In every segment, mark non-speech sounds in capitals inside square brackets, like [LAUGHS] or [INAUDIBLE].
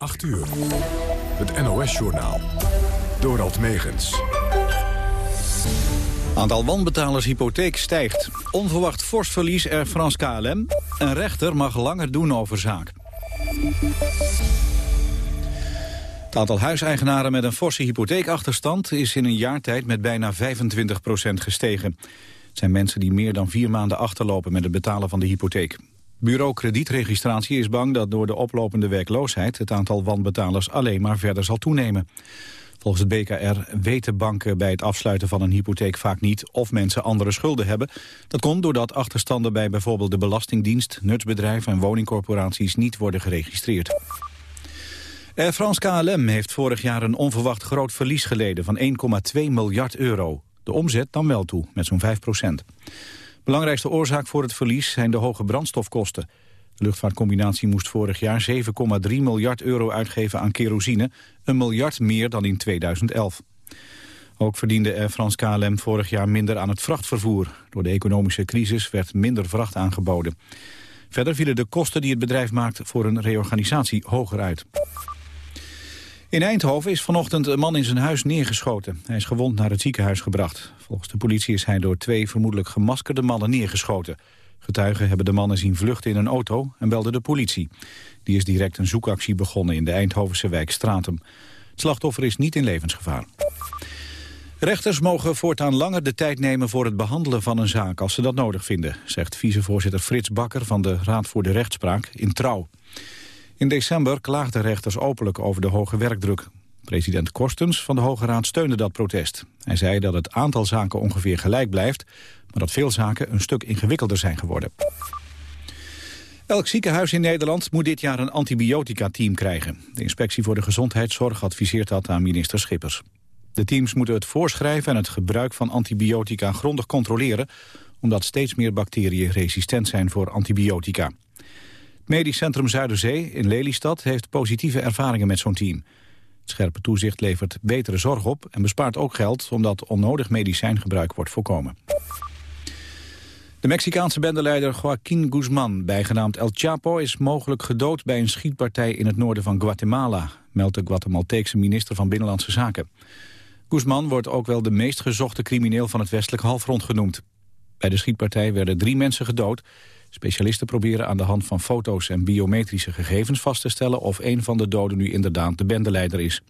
8 uur. Het NOS-journaal. Dorald Megens. Aantal wanbetalers hypotheek stijgt. Onverwacht fors verlies Air France KLM. Een rechter mag langer doen over zaak. Het aantal huiseigenaren met een forse hypotheekachterstand... is in een jaar tijd met bijna 25% gestegen. Het zijn mensen die meer dan vier maanden achterlopen met het betalen van de hypotheek. Bureau kredietregistratie is bang dat door de oplopende werkloosheid... het aantal wanbetalers alleen maar verder zal toenemen. Volgens het BKR weten banken bij het afsluiten van een hypotheek vaak niet... of mensen andere schulden hebben. Dat komt doordat achterstanden bij bijvoorbeeld de Belastingdienst... nutsbedrijven en woningcorporaties niet worden geregistreerd. Air France KLM heeft vorig jaar een onverwacht groot verlies geleden... van 1,2 miljard euro. De omzet dan wel toe, met zo'n 5 procent. Belangrijkste oorzaak voor het verlies zijn de hoge brandstofkosten. De luchtvaartcombinatie moest vorig jaar 7,3 miljard euro uitgeven aan kerosine, een miljard meer dan in 2011. Ook verdiende Air France KLM vorig jaar minder aan het vrachtvervoer. Door de economische crisis werd minder vracht aangeboden. Verder vielen de kosten die het bedrijf maakt voor een reorganisatie hoger uit. In Eindhoven is vanochtend een man in zijn huis neergeschoten. Hij is gewond naar het ziekenhuis gebracht. Volgens de politie is hij door twee vermoedelijk gemaskerde mannen neergeschoten. Getuigen hebben de mannen zien vluchten in een auto en belden de politie. Die is direct een zoekactie begonnen in de Eindhovense wijk Stratum. Het slachtoffer is niet in levensgevaar. Rechters mogen voortaan langer de tijd nemen voor het behandelen van een zaak als ze dat nodig vinden, zegt vicevoorzitter Frits Bakker van de Raad voor de Rechtspraak in Trouw. In december klaagden rechters openlijk over de hoge werkdruk. President Korstens van de Hoge Raad steunde dat protest. Hij zei dat het aantal zaken ongeveer gelijk blijft... maar dat veel zaken een stuk ingewikkelder zijn geworden. Elk ziekenhuis in Nederland moet dit jaar een antibiotica-team krijgen. De Inspectie voor de Gezondheidszorg adviseert dat aan minister Schippers. De teams moeten het voorschrijven en het gebruik van antibiotica grondig controleren... omdat steeds meer bacteriën resistent zijn voor antibiotica. Medisch Centrum Zuiderzee in Lelystad heeft positieve ervaringen met zo'n team. Scherpe toezicht levert betere zorg op en bespaart ook geld... omdat onnodig medicijngebruik wordt voorkomen. De Mexicaanse bendeleider Joaquín Guzman, bijgenaamd El Chapo... is mogelijk gedood bij een schietpartij in het noorden van Guatemala... meldt de Guatemalteekse minister van Binnenlandse Zaken. Guzman wordt ook wel de meest gezochte crimineel van het westelijk halfrond genoemd. Bij de schietpartij werden drie mensen gedood... Specialisten proberen aan de hand van foto's en biometrische gegevens vast te stellen of een van de doden nu inderdaad de bendeleider is.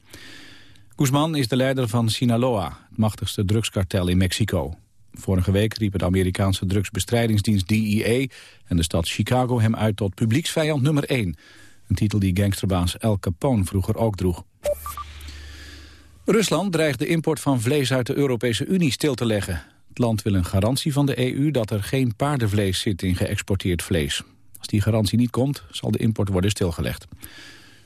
Guzman is de leider van Sinaloa, het machtigste drugskartel in Mexico. Vorige week riepen de Amerikaanse drugsbestrijdingsdienst DEA en de stad Chicago hem uit tot publieksvijand nummer 1. Een titel die gangsterbaas El Capone vroeger ook droeg. Rusland dreigt de import van vlees uit de Europese Unie stil te leggen. Land wil een garantie van de EU dat er geen paardenvlees zit in geëxporteerd vlees. Als die garantie niet komt, zal de import worden stilgelegd. Het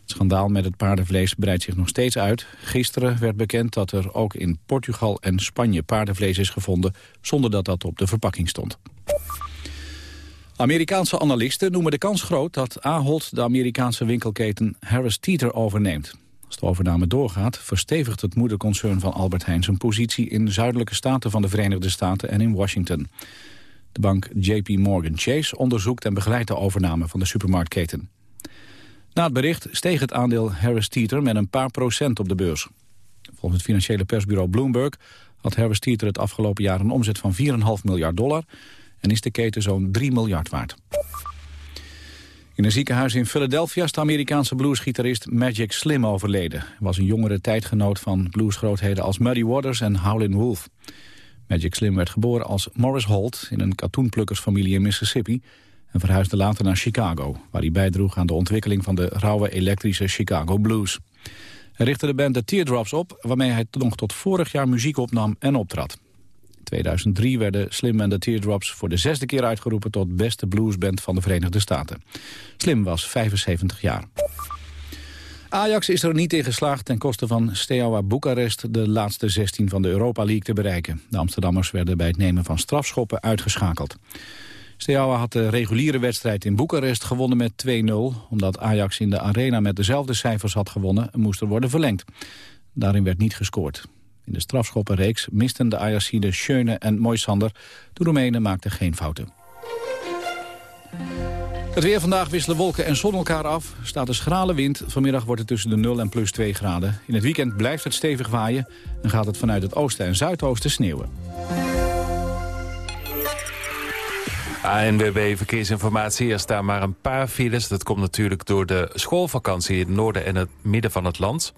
schandaal met het paardenvlees breidt zich nog steeds uit. Gisteren werd bekend dat er ook in Portugal en Spanje paardenvlees is gevonden... zonder dat dat op de verpakking stond. Amerikaanse analisten noemen de kans groot dat Ahold de Amerikaanse winkelketen Harris Teeter overneemt. Als de overname doorgaat, verstevigt het moederconcern van Albert Heijn zijn positie in de zuidelijke staten van de Verenigde Staten en in Washington. De bank JP Morgan Chase onderzoekt en begeleidt de overname van de supermarktketen. Na het bericht steeg het aandeel Harris Teeter met een paar procent op de beurs. Volgens het financiële persbureau Bloomberg had Harris Teeter het afgelopen jaar een omzet van 4,5 miljard dollar en is de keten zo'n 3 miljard waard. In een ziekenhuis in Philadelphia is de Amerikaanse bluesgitarist Magic Slim overleden. Hij was een jongere tijdgenoot van bluesgrootheden als Muddy Waters en Howlin' Wolf. Magic Slim werd geboren als Morris Holt in een katoenplukkersfamilie in Mississippi... en verhuisde later naar Chicago, waar hij bijdroeg aan de ontwikkeling van de rauwe elektrische Chicago Blues. Hij richtte de band The Teardrops op, waarmee hij nog tot vorig jaar muziek opnam en optrad. 2003 werden Slim en de Teardrops voor de zesde keer uitgeroepen... tot beste bluesband van de Verenigde Staten. Slim was 75 jaar. Ajax is er niet in geslaagd ten koste van Steaua Boekarest... de laatste 16 van de Europa League te bereiken. De Amsterdammers werden bij het nemen van strafschoppen uitgeschakeld. Steaua had de reguliere wedstrijd in Boekarest gewonnen met 2-0. Omdat Ajax in de arena met dezelfde cijfers had gewonnen... moest er worden verlengd. Daarin werd niet gescoord. In de strafschoppenreeks misten de Ajaxiden Schöne en Moisander. De Roemenen maakten geen fouten. Het weer vandaag wisselen wolken en zon elkaar af. Staat een schrale wind. Vanmiddag wordt het tussen de 0 en plus 2 graden. In het weekend blijft het stevig waaien... en gaat het vanuit het oosten en zuidoosten sneeuwen. ANWB Verkeersinformatie. Er staan maar een paar files. Dat komt natuurlijk door de schoolvakantie in het noorden en het midden van het land.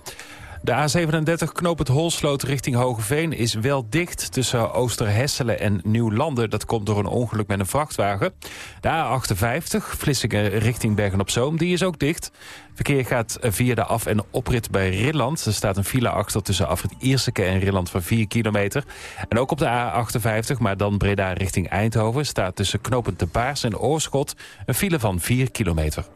De A37 knoop het Holsloot richting Hogeveen is wel dicht tussen Oosterhesselen en Nieuwlanden. Dat komt door een ongeluk met een vrachtwagen. De A58 Vlissingen richting Bergen-op-Zoom, die is ook dicht. Verkeer gaat via de af- en oprit bij Rilland. Er staat een file achter tussen afrit Ierseke en Rilland van 4 kilometer. En ook op de A58, maar dan Breda richting Eindhoven... staat tussen knopend de Paars en Oorschot een file van 4 kilometer.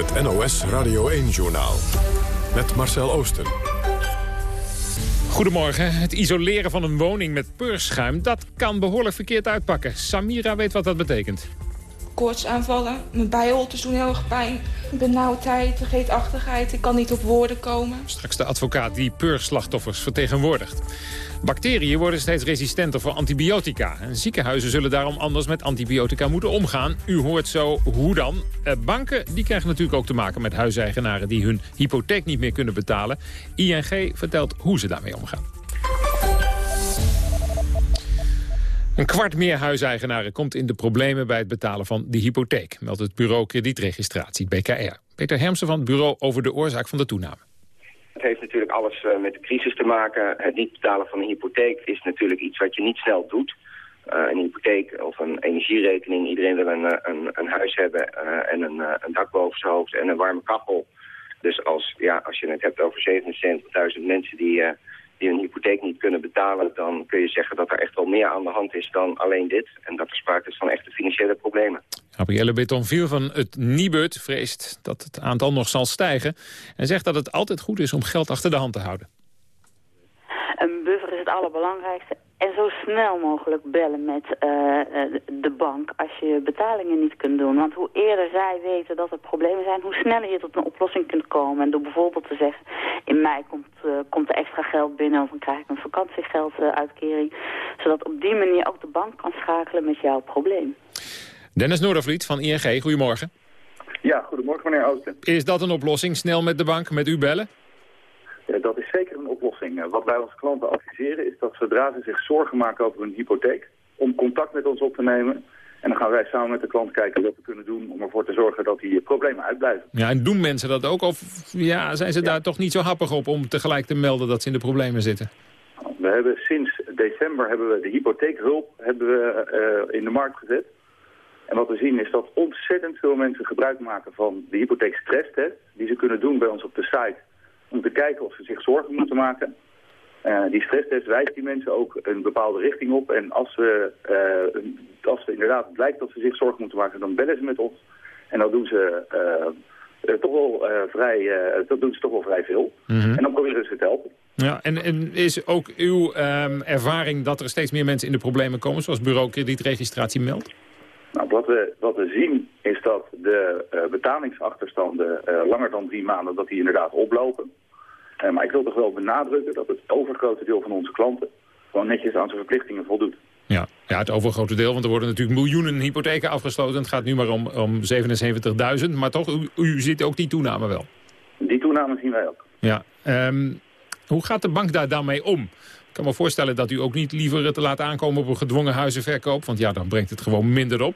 Het NOS Radio 1-journaal. Met Marcel Oosten. Goedemorgen. Het isoleren van een woning met peurschuim... dat kan behoorlijk verkeerd uitpakken. Samira weet wat dat betekent. Mijn bijholtes doen heel erg pijn. Benauwdheid, vergeetachtigheid, ik kan niet op woorden komen. Straks de advocaat die peursslachtoffers vertegenwoordigt. Bacteriën worden steeds resistenter voor antibiotica. En ziekenhuizen zullen daarom anders met antibiotica moeten omgaan. U hoort zo hoe dan. Eh, banken die krijgen natuurlijk ook te maken met huiseigenaren... die hun hypotheek niet meer kunnen betalen. ING vertelt hoe ze daarmee omgaan. Een kwart meer huiseigenaren komt in de problemen bij het betalen van de hypotheek, meldt het bureau kredietregistratie, BKR. Peter Hermsen van het bureau over de oorzaak van de toename. Het heeft natuurlijk alles eh, met de crisis te maken. Het niet betalen van een hypotheek is natuurlijk iets wat je niet snel doet. Uh, een hypotheek of een energierekening. Iedereen wil een, eh, een, een huis hebben en een, een, dak boven zijn hoofd en een warme kachel. Dus als, ja, als je het hebt over 77.000 mensen die die hun hypotheek niet kunnen betalen... dan kun je zeggen dat er echt wel meer aan de hand is dan alleen dit. En dat er sprake is van echte financiële problemen. Gabrielle Betonville van het Nibud vreest dat het aantal nog zal stijgen... en zegt dat het altijd goed is om geld achter de hand te houden. Een buffer is het allerbelangrijkste. En zo snel mogelijk bellen met uh, de bank als je betalingen niet kunt doen. Want hoe eerder zij weten dat er problemen zijn, hoe sneller je tot een oplossing kunt komen. En door bijvoorbeeld te zeggen, in mei komt, uh, komt er extra geld binnen of dan krijg ik een vakantiegelduitkering. zodat op die manier ook de bank kan schakelen met jouw probleem. Dennis Noordervliet van ING, goedemorgen. Ja, goedemorgen meneer Oosten. Is dat een oplossing, snel met de bank, met u bellen? Ja, dat is zeker oplossing. Wat wij onze klanten adviseren is dat zodra ze zich zorgen maken over hun hypotheek, om contact met ons op te nemen. En dan gaan wij samen met de klant kijken wat we kunnen doen om ervoor te zorgen dat die problemen uitblijven. Ja, en doen mensen dat ook? Of ja, zijn ze ja. daar toch niet zo happig op om tegelijk te melden dat ze in de problemen zitten? We hebben sinds december hebben we de hypotheekhulp hebben we, uh, in de markt gezet. En wat we zien is dat ontzettend veel mensen gebruik maken van de hypotheekstresstest. Die ze kunnen doen bij ons op de site om te kijken of ze zich zorgen moeten maken. Uh, die stresstest wijst die mensen ook een bepaalde richting op. En als we, uh, als we inderdaad blijkt dat ze zich zorgen moeten maken, dan bellen ze met ons. En dan doen ze uh, toch wel vrij, dat doen ze toch wel vrij veel. Mhm. En dan proberen ze te helpen. Ja, en, en is ook uw ehm, ervaring dat er steeds meer mensen in de problemen komen... zoals bureau kredietregistratie meldt? Nou, wat, we, wat we zien is dat de betalingsachterstanden langer dan drie maanden... dat die inderdaad oplopen. Maar ik wil toch wel benadrukken dat het overgrote deel van onze klanten... gewoon netjes aan zijn verplichtingen voldoet. Ja, ja, het overgrote deel, want er worden natuurlijk miljoenen hypotheken afgesloten. Het gaat nu maar om, om 77.000, maar toch, u, u ziet ook die toename wel. Die toename zien wij ook. Ja, um, hoe gaat de bank daar dan mee om? Ik kan me voorstellen dat u ook niet liever het laat aankomen op een gedwongen huizenverkoop. Want ja, dan brengt het gewoon minder op.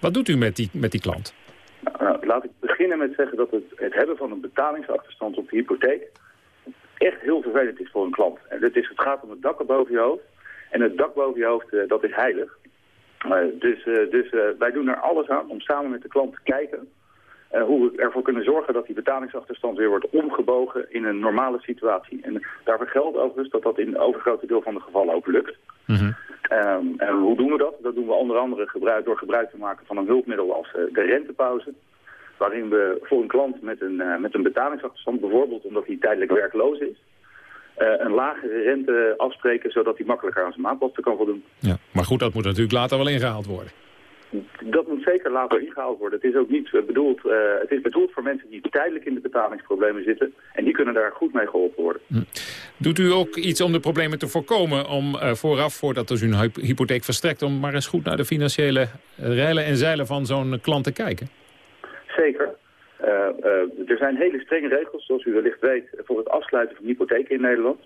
Wat doet u met die, met die klant? Nou, nou laat ik beginnen met zeggen dat het, het hebben van een betalingsachterstand op de hypotheek echt heel vervelend is voor een klant. En het, is, het gaat om het dak boven je hoofd. En het dak boven je hoofd, uh, dat is heilig. Uh, dus uh, dus wij doen er alles aan om samen met de klant te kijken uh, hoe we ervoor kunnen zorgen dat die betalingsachterstand weer wordt omgebogen in een normale situatie. En daarvoor geldt overigens dat dat in het overgrote deel van de gevallen ook lukt. Mm -hmm. um, en hoe doen we dat? Dat doen we onder andere gebruik, door gebruik te maken van een hulpmiddel als uh, de rentepauze. Waarin we voor een klant met een, uh, met een betalingsachterstand, bijvoorbeeld omdat hij tijdelijk werkloos is, een lagere rente afspreken zodat hij makkelijker aan zijn maandlasten kan voldoen. Ja, maar goed, dat moet natuurlijk later wel ingehaald worden. Dat moet zeker later ingehaald worden. Het is ook niet bedoeld, uh, het is bedoeld voor mensen die tijdelijk in de betalingsproblemen zitten. En die kunnen daar goed mee geholpen worden. Hm. Doet u ook iets om de problemen te voorkomen? Om uh, vooraf, voordat dus u een hypotheek verstrekt, om maar eens goed naar de financiële reilen en zeilen van zo'n klant te kijken? Zeker. Uh, er zijn hele strenge regels, zoals u wellicht weet, voor het afsluiten van hypotheken in Nederland.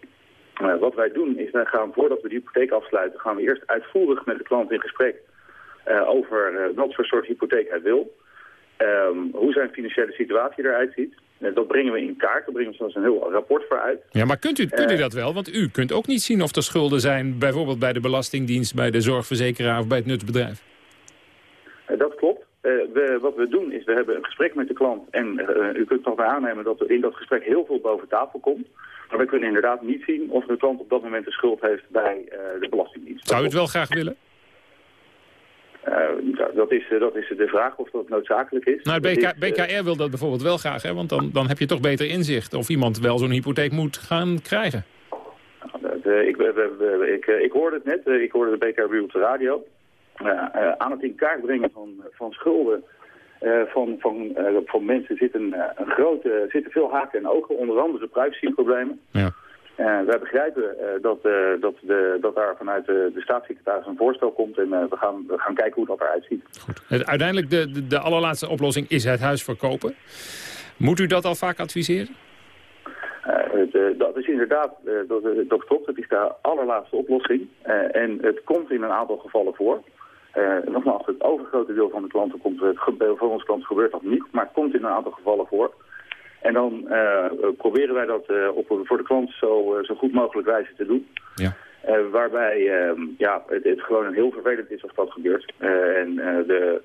wat wij doen is, wij gaan voordat we de hypotheek afsluiten, gaan we eerst uitvoerig met de klant in gesprek uh, over uh, wat voor soort hypotheek hij wil. Um, hoe zijn financiële situatie eruit ziet. Uh, dat brengen we in kaart. Daar brengen we zelfs een heel rapport voor uit. Ja, maar kunt u, kunt u dat wel? Want u kunt ook niet zien of er schulden zijn... bijvoorbeeld bij de Belastingdienst, bij de zorgverzekeraar of bij het nutsbedrijf. We, wat we doen is, we hebben een gesprek met de klant. En u kunt toch maar aannemen dat er in dat gesprek heel veel boven tafel komt. Maar we kunnen inderdaad niet zien of de klant op dat moment een schuld heeft bij de Belastingdienst. Zou u het wel graag willen? Dat, is, dat is de vraag of dat noodzakelijk is. Nou, BK, BKR wil dat bijvoorbeeld wel graag, hè? want dan, dan heb je toch beter inzicht... of iemand wel zo'n hypotheek moet gaan krijgen. Uh, ik, ik, ik hoorde het net, ik hoorde de BKR op de radio. Uh, aan het in kaart brengen van, van schulden van, van, van mensen zitten, een grote, zitten veel haken en ogen, onder andere privacyproblemen. Ja. Wij begrijpen dat, dat, de, dat daar vanuit de, de staatssecretaris een voorstel komt en we, gaan, we gaan kijken hoe dat eruit ziet. Goed. Uiteindelijk de, de, de allerlaatste oplossing is het huis verkopen. Moet u dat al vaak adviseren? Het, dat is inderdaad, dat, dat klopt, het is de allerlaatste oplossing en het komt in een aantal gevallen voor. Nogmaals, het overgrote deel van de klanten komt, het, voor onze klanten gebeurt dat niet, maar het komt in een aantal gevallen voor. En dan uh, proberen wij dat op, voor de klant zo, zo goed mogelijk wijze te doen. Ja. waarbij ja, het, het, gewoon heel vervelend is als dat gebeurt. en de,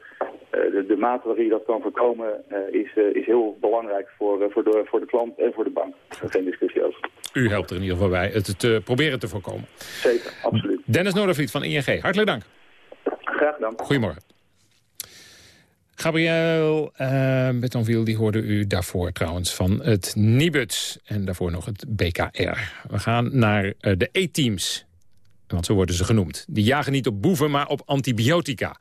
de, de mate waarin je dat kan voorkomen is, is heel belangrijk voor, voor, de, voor de klant en voor de bank. Geen discussie over. U helpt er in ieder geval bij het te proberen te voorkomen. Zeker, absoluut. Dennis Noordervliet van ING, hartelijk dank. Graag. Goedemorgen. Gabriel uh, Betonville, die hoorde u daarvoor trouwens van het Nibuts. En daarvoor nog het BKR. We gaan naar uh, de E-teams. Want zo worden ze genoemd. Die jagen niet op boeven, maar op antibiotica.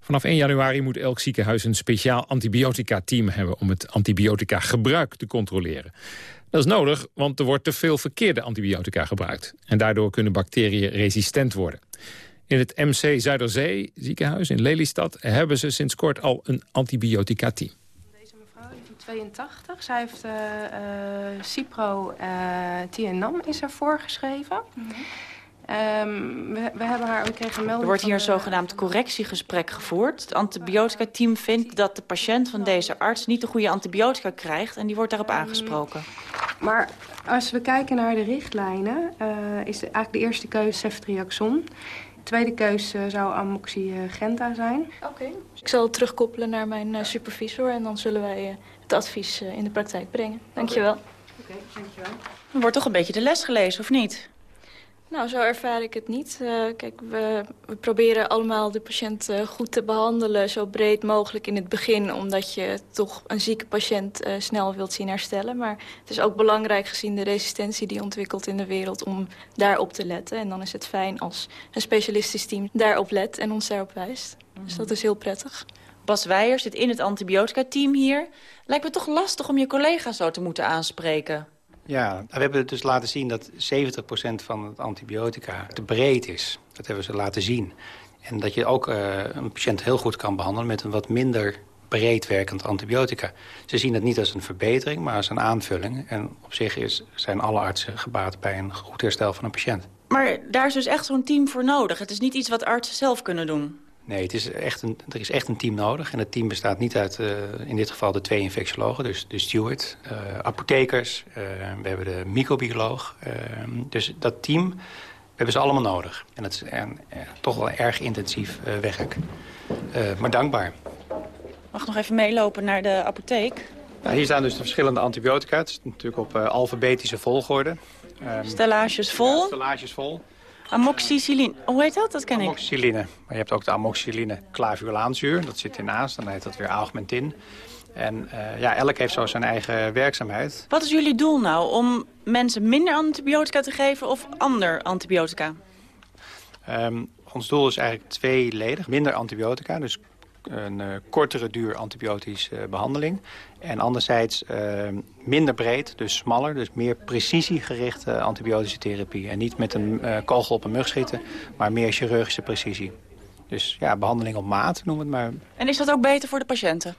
Vanaf 1 januari moet elk ziekenhuis een speciaal antibiotica-team hebben... om het antibiotica-gebruik te controleren. Dat is nodig, want er wordt te veel verkeerde antibiotica gebruikt. En daardoor kunnen bacteriën resistent worden. In het MC Zuiderzee ziekenhuis in Lelystad hebben ze sinds kort al een antibiotica-team. Deze mevrouw is 82. Zij heeft uh, uh, Cipro uh, Tienam is er voorgeschreven. Mm -hmm. um, we, we, hebben haar, we kregen een melding Er wordt hier een zogenaamd correctiegesprek gevoerd. Het antibiotica-team vindt dat de patiënt van deze arts niet de goede antibiotica krijgt. En die wordt daarop aangesproken. Um, maar als we kijken naar de richtlijnen, is de, eigenlijk de eerste keuze ceftriaxon tweede keuze zou amoxigenta zijn. Oké. Okay. Ik zal het terugkoppelen naar mijn uh, supervisor en dan zullen wij uh, het advies uh, in de praktijk brengen. Dankjewel. Oké, okay. dankjewel. Er wordt toch een beetje de les gelezen, of niet? Nou, zo ervaar ik het niet. Uh, kijk, we, we, proberen allemaal de patiënt uh, goed te behandelen... zo breed mogelijk in het begin... omdat je toch een zieke patiënt uh, snel wilt zien herstellen. Maar het is ook belangrijk gezien de resistentie die ontwikkelt in de wereld... om daarop te letten. En dan is het fijn als een specialistisch team daarop let en ons daarop wijst. Mm -hmm. Dus dat is heel prettig. Bas Weijer zit in het antibiotica-team hier. Lijkt me toch lastig om je collega's zo te moeten aanspreken. Ja, we hebben dus laten zien dat 70% van het antibiotica te breed is. Dat hebben ze laten zien. En dat je ook uh, een patiënt heel goed kan behandelen met een wat minder breed werkend antibiotica. Ze zien het niet als een verbetering, maar als een aanvulling. En op zich is, zijn alle artsen gebaat bij een goed herstel van een patiënt. Maar daar is dus echt zo'n team voor nodig. Het is niet iets wat artsen zelf kunnen doen. Nee, het is echt een, er is echt een team nodig. En het team bestaat niet uit, uh, in dit geval, de twee infectiologen. Dus de steward, uh, apothekers, uh, we hebben de microbioloog. dus dat team hebben ze allemaal nodig. En dat is een, toch wel erg intensief werk. maar dankbaar. Mag nog even meelopen naar de apotheek? Ja, hier staan dus de verschillende antibiotica. Het is natuurlijk op alfabetische volgorde. Um, stellages vol? Ja, stellages vol. Amoxicilline, hoe heet dat? Dat ken ik. Amoxicilline. Maar je hebt ook de amoxicilline clavulaanzuur. Dat zit ernaast. Dan heet dat weer augmentin. En uh, ja, elk heeft zo zijn eigen werkzaamheid. Wat is jullie doel nou? Om mensen minder antibiotica te geven of ander antibiotica? Um, ons doel is eigenlijk tweeledig. Minder antibiotica, dus een uh, kortere duur antibiotische uh, behandeling. En anderzijds uh, minder breed, dus smaller, dus meer precisiegerichte antibiotische therapie. En niet met een kogel op een mug schieten, maar meer chirurgische precisie. Dus ja, behandeling op maat noemen we het maar. En is dat ook beter voor de patiënten?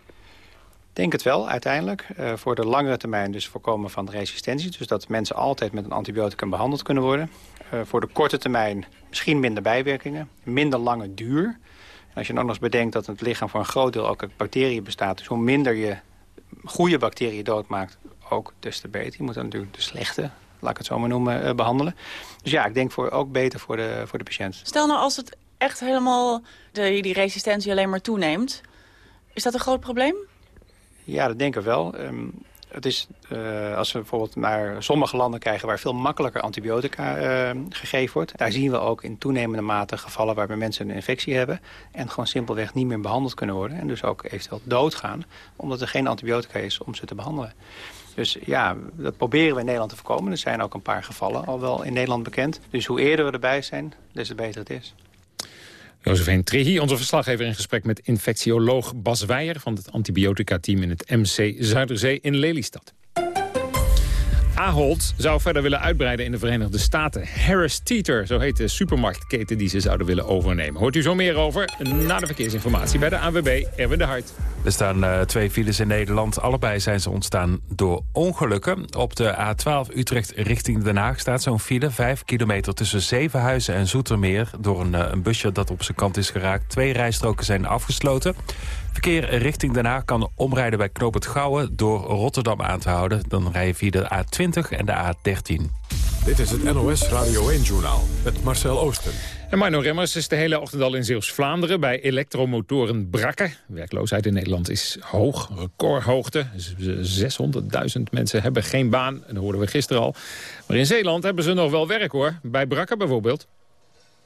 Ik denk het wel, uiteindelijk. Uh, voor de langere termijn dus voorkomen van resistentie. Dus dat mensen altijd met een antibioticum behandeld kunnen worden. Uh, voor de korte termijn misschien minder bijwerkingen. Minder lange duur. Als je dan nog eens bedenkt dat het lichaam voor een groot deel ook uit bacteriën bestaat. Dus hoe minder je goede bacteriën doodmaakt, ook des te beter. Je moet dan natuurlijk de slechte, laat ik het zo maar noemen, uh, behandelen. Dus ja, ik denk voor, ook beter voor de, voor de patiënt. Stel nou als het echt helemaal de, die resistentie alleen maar toeneemt. Is dat een groot probleem? Ja, dat denk ik wel. Um, het is, uh, als we bijvoorbeeld naar sommige landen kijken... waar veel makkelijker antibiotica uh, gegeven wordt... daar zien we ook in toenemende mate gevallen waarbij mensen een infectie hebben... en gewoon simpelweg niet meer behandeld kunnen worden... en dus ook eventueel doodgaan... omdat er geen antibiotica is om ze te behandelen. Dus ja, dat proberen we in Nederland te voorkomen. Er zijn ook een paar gevallen al wel in Nederland bekend. Dus hoe eerder we erbij zijn, des te beter het is. Josephine Trehi, onze verslaggever in gesprek met infectioloog Bas Weijer... van het antibiotica-team in het MC Zuiderzee in Lelystad. Ahold zou verder willen uitbreiden in de Verenigde Staten. Harris Teeter, zo heet de supermarktketen die ze zouden willen overnemen. Hoort u zo meer over na de verkeersinformatie bij de AWB Erwin de Hart. Er staan uh, twee files in Nederland. Allebei zijn ze ontstaan door ongelukken. Op de A12 Utrecht richting Den Haag staat zo'n file. Vijf kilometer tussen Zevenhuizen en Zoetermeer... door een, uh, een busje dat op zijn kant is geraakt. Twee rijstroken zijn afgesloten. Verkeer richting Den Haag kan omrijden bij Knoop het Gouwen... door Rotterdam aan te houden. Dan rij je via de A20 en de A13. Dit is het NOS Radio 1-journaal met Marcel Oosten. En Marno Remmers is de hele ochtend al in Zeeuws-Vlaanderen... bij elektromotoren Brakke. Werkloosheid in Nederland is hoog, recordhoogte. 600.000 mensen hebben geen baan, dat hoorden we gisteren al. Maar in Zeeland hebben ze nog wel werk, hoor. Bij Brakke bijvoorbeeld.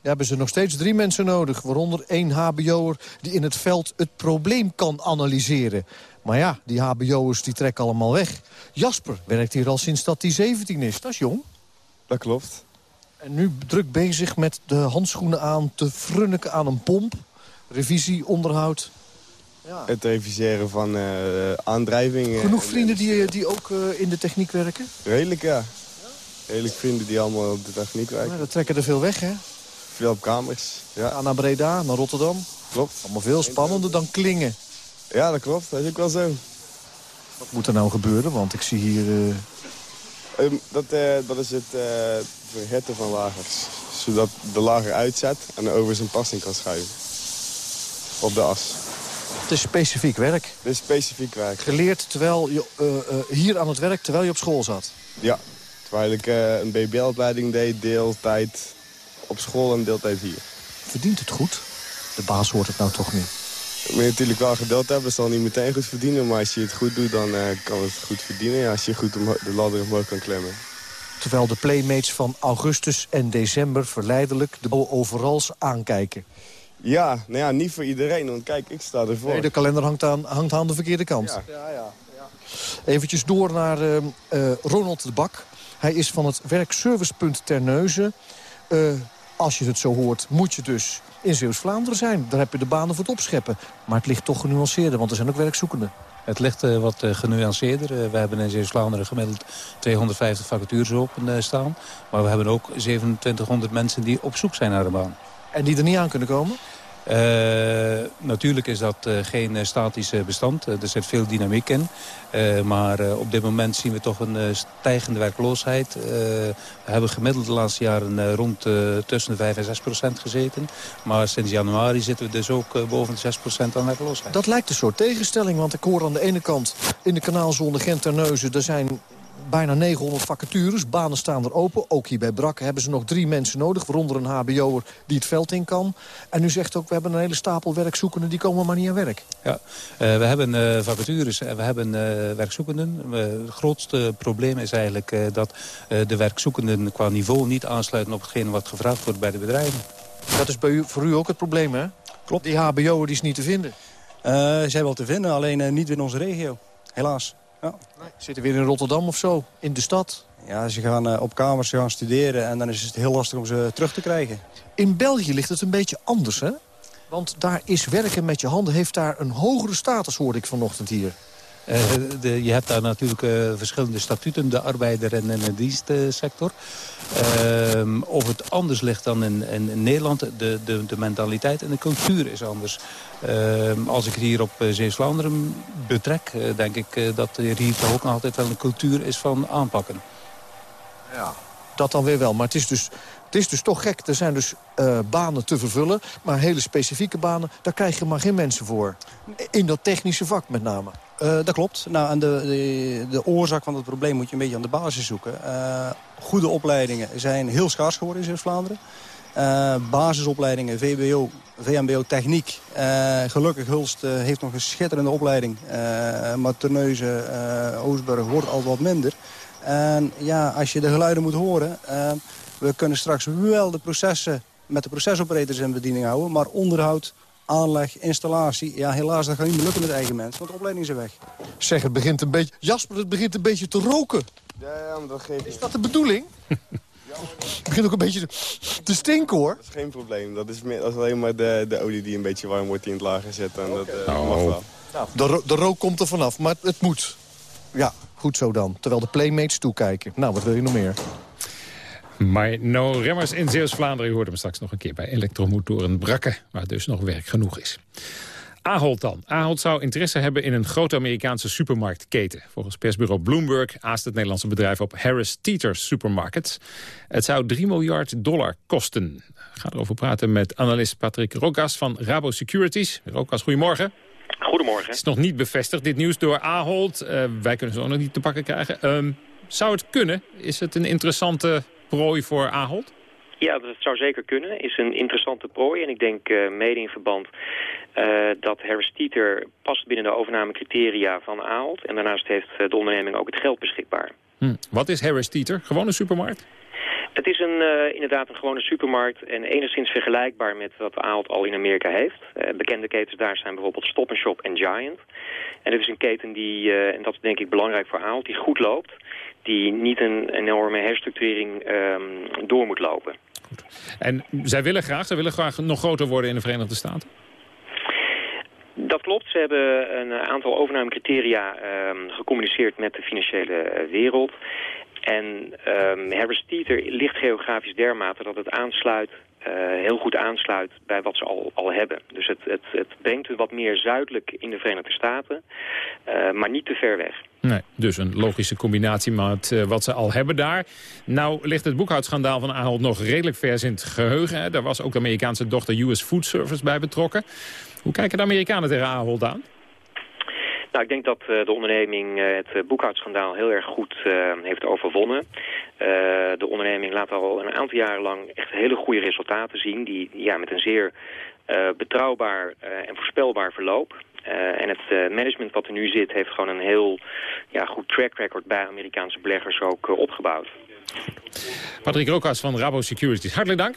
Ja, hebben ze nog steeds drie mensen nodig. Waaronder één hbo'er die in het veld het probleem kan analyseren. Maar ja, die hbo'ers die trekken allemaal weg. Jasper werkt hier al sinds dat hij 17 is. Dat is jong. Dat klopt. En nu druk bezig met de handschoenen aan te frunniken aan een pomp. Revisie, onderhoud. Ja. Het reviseren van uh, aandrijvingen. Genoeg vrienden die, die ook uh, in de techniek werken? Redelijk, ja. Redelijk vrienden die allemaal op de techniek werken. Ja, dat trekken er veel weg, hè? Op kamers, ja. Naar Breda, naar Rotterdam. Klopt. Allemaal veel spannender dan klingen. Ja, dat klopt. Dat is ook wel zo. Wat moet er nou gebeuren? Want ik zie hier... Uh... Um, dat, uh, dat is het uh, verhetten van lagers. Zodat de lager uitzet en over zijn passing kan schuiven. Op de as. Het is specifiek werk. Het is specifiek werk. Geleerd terwijl je hier aan het werk terwijl je op school zat? Ja, terwijl ik een BBL-opleiding deed, deeltijd op school en deeltijd hier. Verdient het goed? De baas hoort het nou toch niet. Je moet natuurlijk wel geduld hebben. Het zal niet meteen goed verdienen. Maar als je het goed doet, dan uh, kan het goed verdienen. Ja, als je goed de ladder omhoog kan klemmen. Terwijl de playmates van augustus en december verleidelijk de overals aankijken. Ja, nou ja, niet voor iedereen, want kijk, ik sta ervoor. Nee, de kalender hangt aan, hangt aan de verkeerde kant. Ja, ja, ja. Eventjes door naar uh, uh, Ronald de Bak. Hij is van het werkservicepunt Terneuzen. Uh, als je het zo hoort, moet je dus in Zeeuws-Vlaanderen zijn. Daar heb je de banen voor het opscheppen. Maar het ligt toch genuanceerder, want er zijn ook werkzoekenden. Het ligt uh, wat uh, genuanceerder. Uh, we hebben in Zeeuws-Vlaanderen gemiddeld 250 vacatures open staan. Maar we hebben ook 2700 mensen die op zoek zijn naar een baan. En die er niet aan kunnen komen? Uh, natuurlijk is dat uh, geen uh, statisch bestand. er zit veel dynamiek in. maar op dit moment zien we toch een stijgende werkloosheid. we hebben gemiddeld de laatste jaren rond tussen de 5 en 6 procent gezeten. Maar sinds januari zitten we dus ook boven de 6 procent aan werkloosheid. Dat lijkt een soort tegenstelling. Want ik hoor aan de ene kant in de kanaalzone Gent-Terneuzen... er zijn bijna 900 vacatures. Banen staan er open. Ook hier bij Brak hebben ze nog drie mensen nodig. Waaronder een hbo'er die het veld in kan. En u zegt ook, we hebben een hele stapel werkzoekenden... die komen maar niet aan werk. Ja, uh, we hebben uh, vacatures en we hebben uh, werkzoekenden. het grootste probleem is eigenlijk dat de werkzoekenden qua niveau... niet aansluiten op hetgeen wat gevraagd wordt bij de bedrijven. Dat is bij u, voor u ook het probleem, hè? Klopt. Die hbo'er die is niet te vinden. ze zijn wel te vinden, alleen niet in onze regio. Helaas. Ja. Zitten weer in Rotterdam of zo, in de stad? Ja, ze gaan uh, op kamers gaan studeren en dan is het heel lastig om ze terug te krijgen. In België ligt het een beetje anders, hè? Want daar is werken met je handen, heeft daar een hogere status, hoorde ik vanochtend hier. Uh, de, je hebt daar natuurlijk uh, verschillende statuten, de arbeider en, de dienstsector. Uh, of het anders ligt dan in, Nederland, de, de, de, mentaliteit en de cultuur is anders. als ik hier op Zeeuws-Vlaanderen betrek, denk ik dat er hier toch ook nog altijd wel een cultuur is van aanpakken. Ja, dat dan weer wel. Maar het is dus het is dus toch gek. Er zijn dus banen te vervullen. Maar hele specifieke banen, daar krijg je maar geen mensen voor. In dat technische vak met name. Uh, dat klopt. Nou, en de, de, de, oorzaak van het probleem moet je een beetje aan de basis zoeken. Uh, goede opleidingen zijn heel schaars geworden in Zuid-Vlaanderen. basisopleidingen, VBO, VMBO techniek. gelukkig Hulst heeft nog een schitterende opleiding. maar Terneuzen, Oostburg wordt al wat minder. En ja, als je de geluiden moet horen... We kunnen straks wel de processen met de procesoperators in bediening houden. Maar onderhoud, aanleg, installatie... ja, helaas, dat gaat niet meer lukken met eigen mensen, want de opleiding is weg. Zeg, het begint een beetje... Jasper, het begint een beetje te roken. Ja, ja, maar dat geeft... Is dat de bedoeling? Het begint ook een beetje te stinken, hoor. Dat is geen probleem. Dat is, meer, dat is alleen maar de, de olie die een beetje warm wordt die in het lager zit. En dat uh, oh. mag wel. Nou, de, de rook komt er vanaf, maar het moet. Ja, goed zo dan. Terwijl de playmates toekijken. Nou, wat wil je nog meer? Maar no remmers in Zeeuws-Vlaanderen. U hoort hem straks nog een keer bij elektromotoren brakken... waar dus nog werk genoeg is. Ahold dan. Ahold zou interesse hebben in een grote Amerikaanse supermarktketen. Volgens persbureau Bloomberg aast het Nederlandse bedrijf op Harris Teeter Supermarkets. Het zou 3 miljard dollar kosten. Ik ga erover praten met analist Patrick Rokas van Rabo Securities. Rokas, goedemorgen. Goedemorgen. Het is nog niet bevestigd, dit nieuws door Ahold. Uh, wij kunnen ze ook nog niet te pakken krijgen. Uh, zou het kunnen? Is het een interessante prooi voor Ahold? Ja, dat zou zeker kunnen. Is een interessante prooi. En ik denk uh, mede in verband uh, dat Harris Teeter past binnen de overnamecriteria van Ahold. En daarnaast heeft uh, de onderneming ook het geld beschikbaar. Hm. Wat is Harris Teeter? Gewoon een supermarkt? Het is een, uh, inderdaad een gewone supermarkt en enigszins vergelijkbaar met wat Ahold al in Amerika heeft. Uh, bekende ketens daar zijn bijvoorbeeld Stop Shop en Giant. En dit is een keten die, uh, en dat is denk ik belangrijk voor Ahold, die goed loopt. Die niet een enorme herstructurering um, door moet lopen. Goed. En zij willen graag, zij willen graag nog groter worden in de Verenigde Staten? Dat klopt. Ze hebben een aantal overnamecriteria um, gecommuniceerd met de financiële wereld. En um, Harris ligt geografisch dermate dat het aansluit, uh, heel goed aansluit bij wat ze al, al hebben. Dus het, het, het brengt het wat meer zuidelijk in de Verenigde Staten, uh, maar niet te ver weg. Nee, dus een logische combinatie met uh, wat ze al hebben daar. Nou ligt het boekhoudschandaal van Ahold nog redelijk vers in het geheugen. Hè? Daar was ook de Amerikaanse dochter US Food Service bij betrokken. Hoe kijken de Amerikanen tegen Ahold aan? Nou, ik denk dat uh, de onderneming uh, het boekhoudschandaal heel erg goed heeft overwonnen. de onderneming laat al een aantal jaren lang echt hele goede resultaten zien... die ja, met een zeer betrouwbaar en voorspelbaar verloop... En het management wat er nu zit heeft gewoon een heel ja, goed track record bij Amerikaanse beleggers ook opgebouwd. Patrick Rokas van Rabo Securities, hartelijk dank.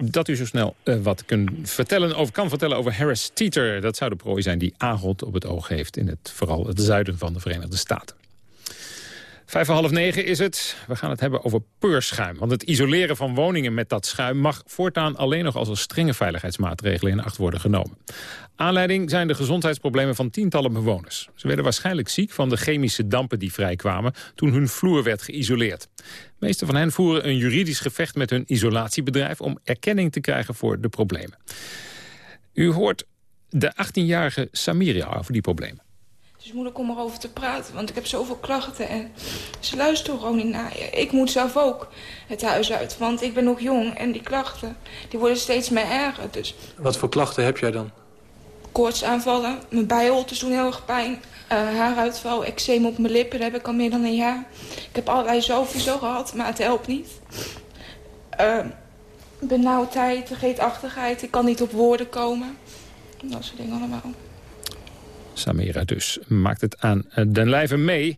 Dat u zo snel uh, wat kunt vertellen over, kan vertellen over Harris Teeter. Dat zou de prooi zijn die Ahold op het oog heeft... in het, vooral het zuiden van de Verenigde Staten. Vijf voor half negen is het. We gaan het hebben over peurschuim. Want het isoleren van woningen met dat schuim... mag voortaan alleen nog als er strenge veiligheidsmaatregelen in acht worden genomen. Aanleiding zijn de gezondheidsproblemen van tientallen bewoners. Ze werden waarschijnlijk ziek van de chemische dampen die vrijkwamen... toen hun vloer werd geïsoleerd. De meeste van hen voeren een juridisch gevecht met hun isolatiebedrijf... om erkenning te krijgen voor de problemen. U hoort de 18-jarige Samiria over die problemen. Het is moeilijk om erover te praten, want ik heb zoveel klachten en ze luisteren gewoon niet naar je. Ik moet zelf ook het huis uit, want ik ben nog jong en die klachten die worden steeds meer erger. Dus. Wat voor klachten heb jij dan? Koortsaanvallen, mijn bijholtes doen heel erg pijn, uh, haaruitval, eczeem op mijn lippen, dat heb ik al meer dan een jaar. Ik heb allerlei zoveel gehad, maar het helpt niet. Uh, benauwdheid, geetachtigheid, ik kan niet op woorden komen. Dat soort dingen allemaal. Samira dus maakt het aan eh, den lijve mee.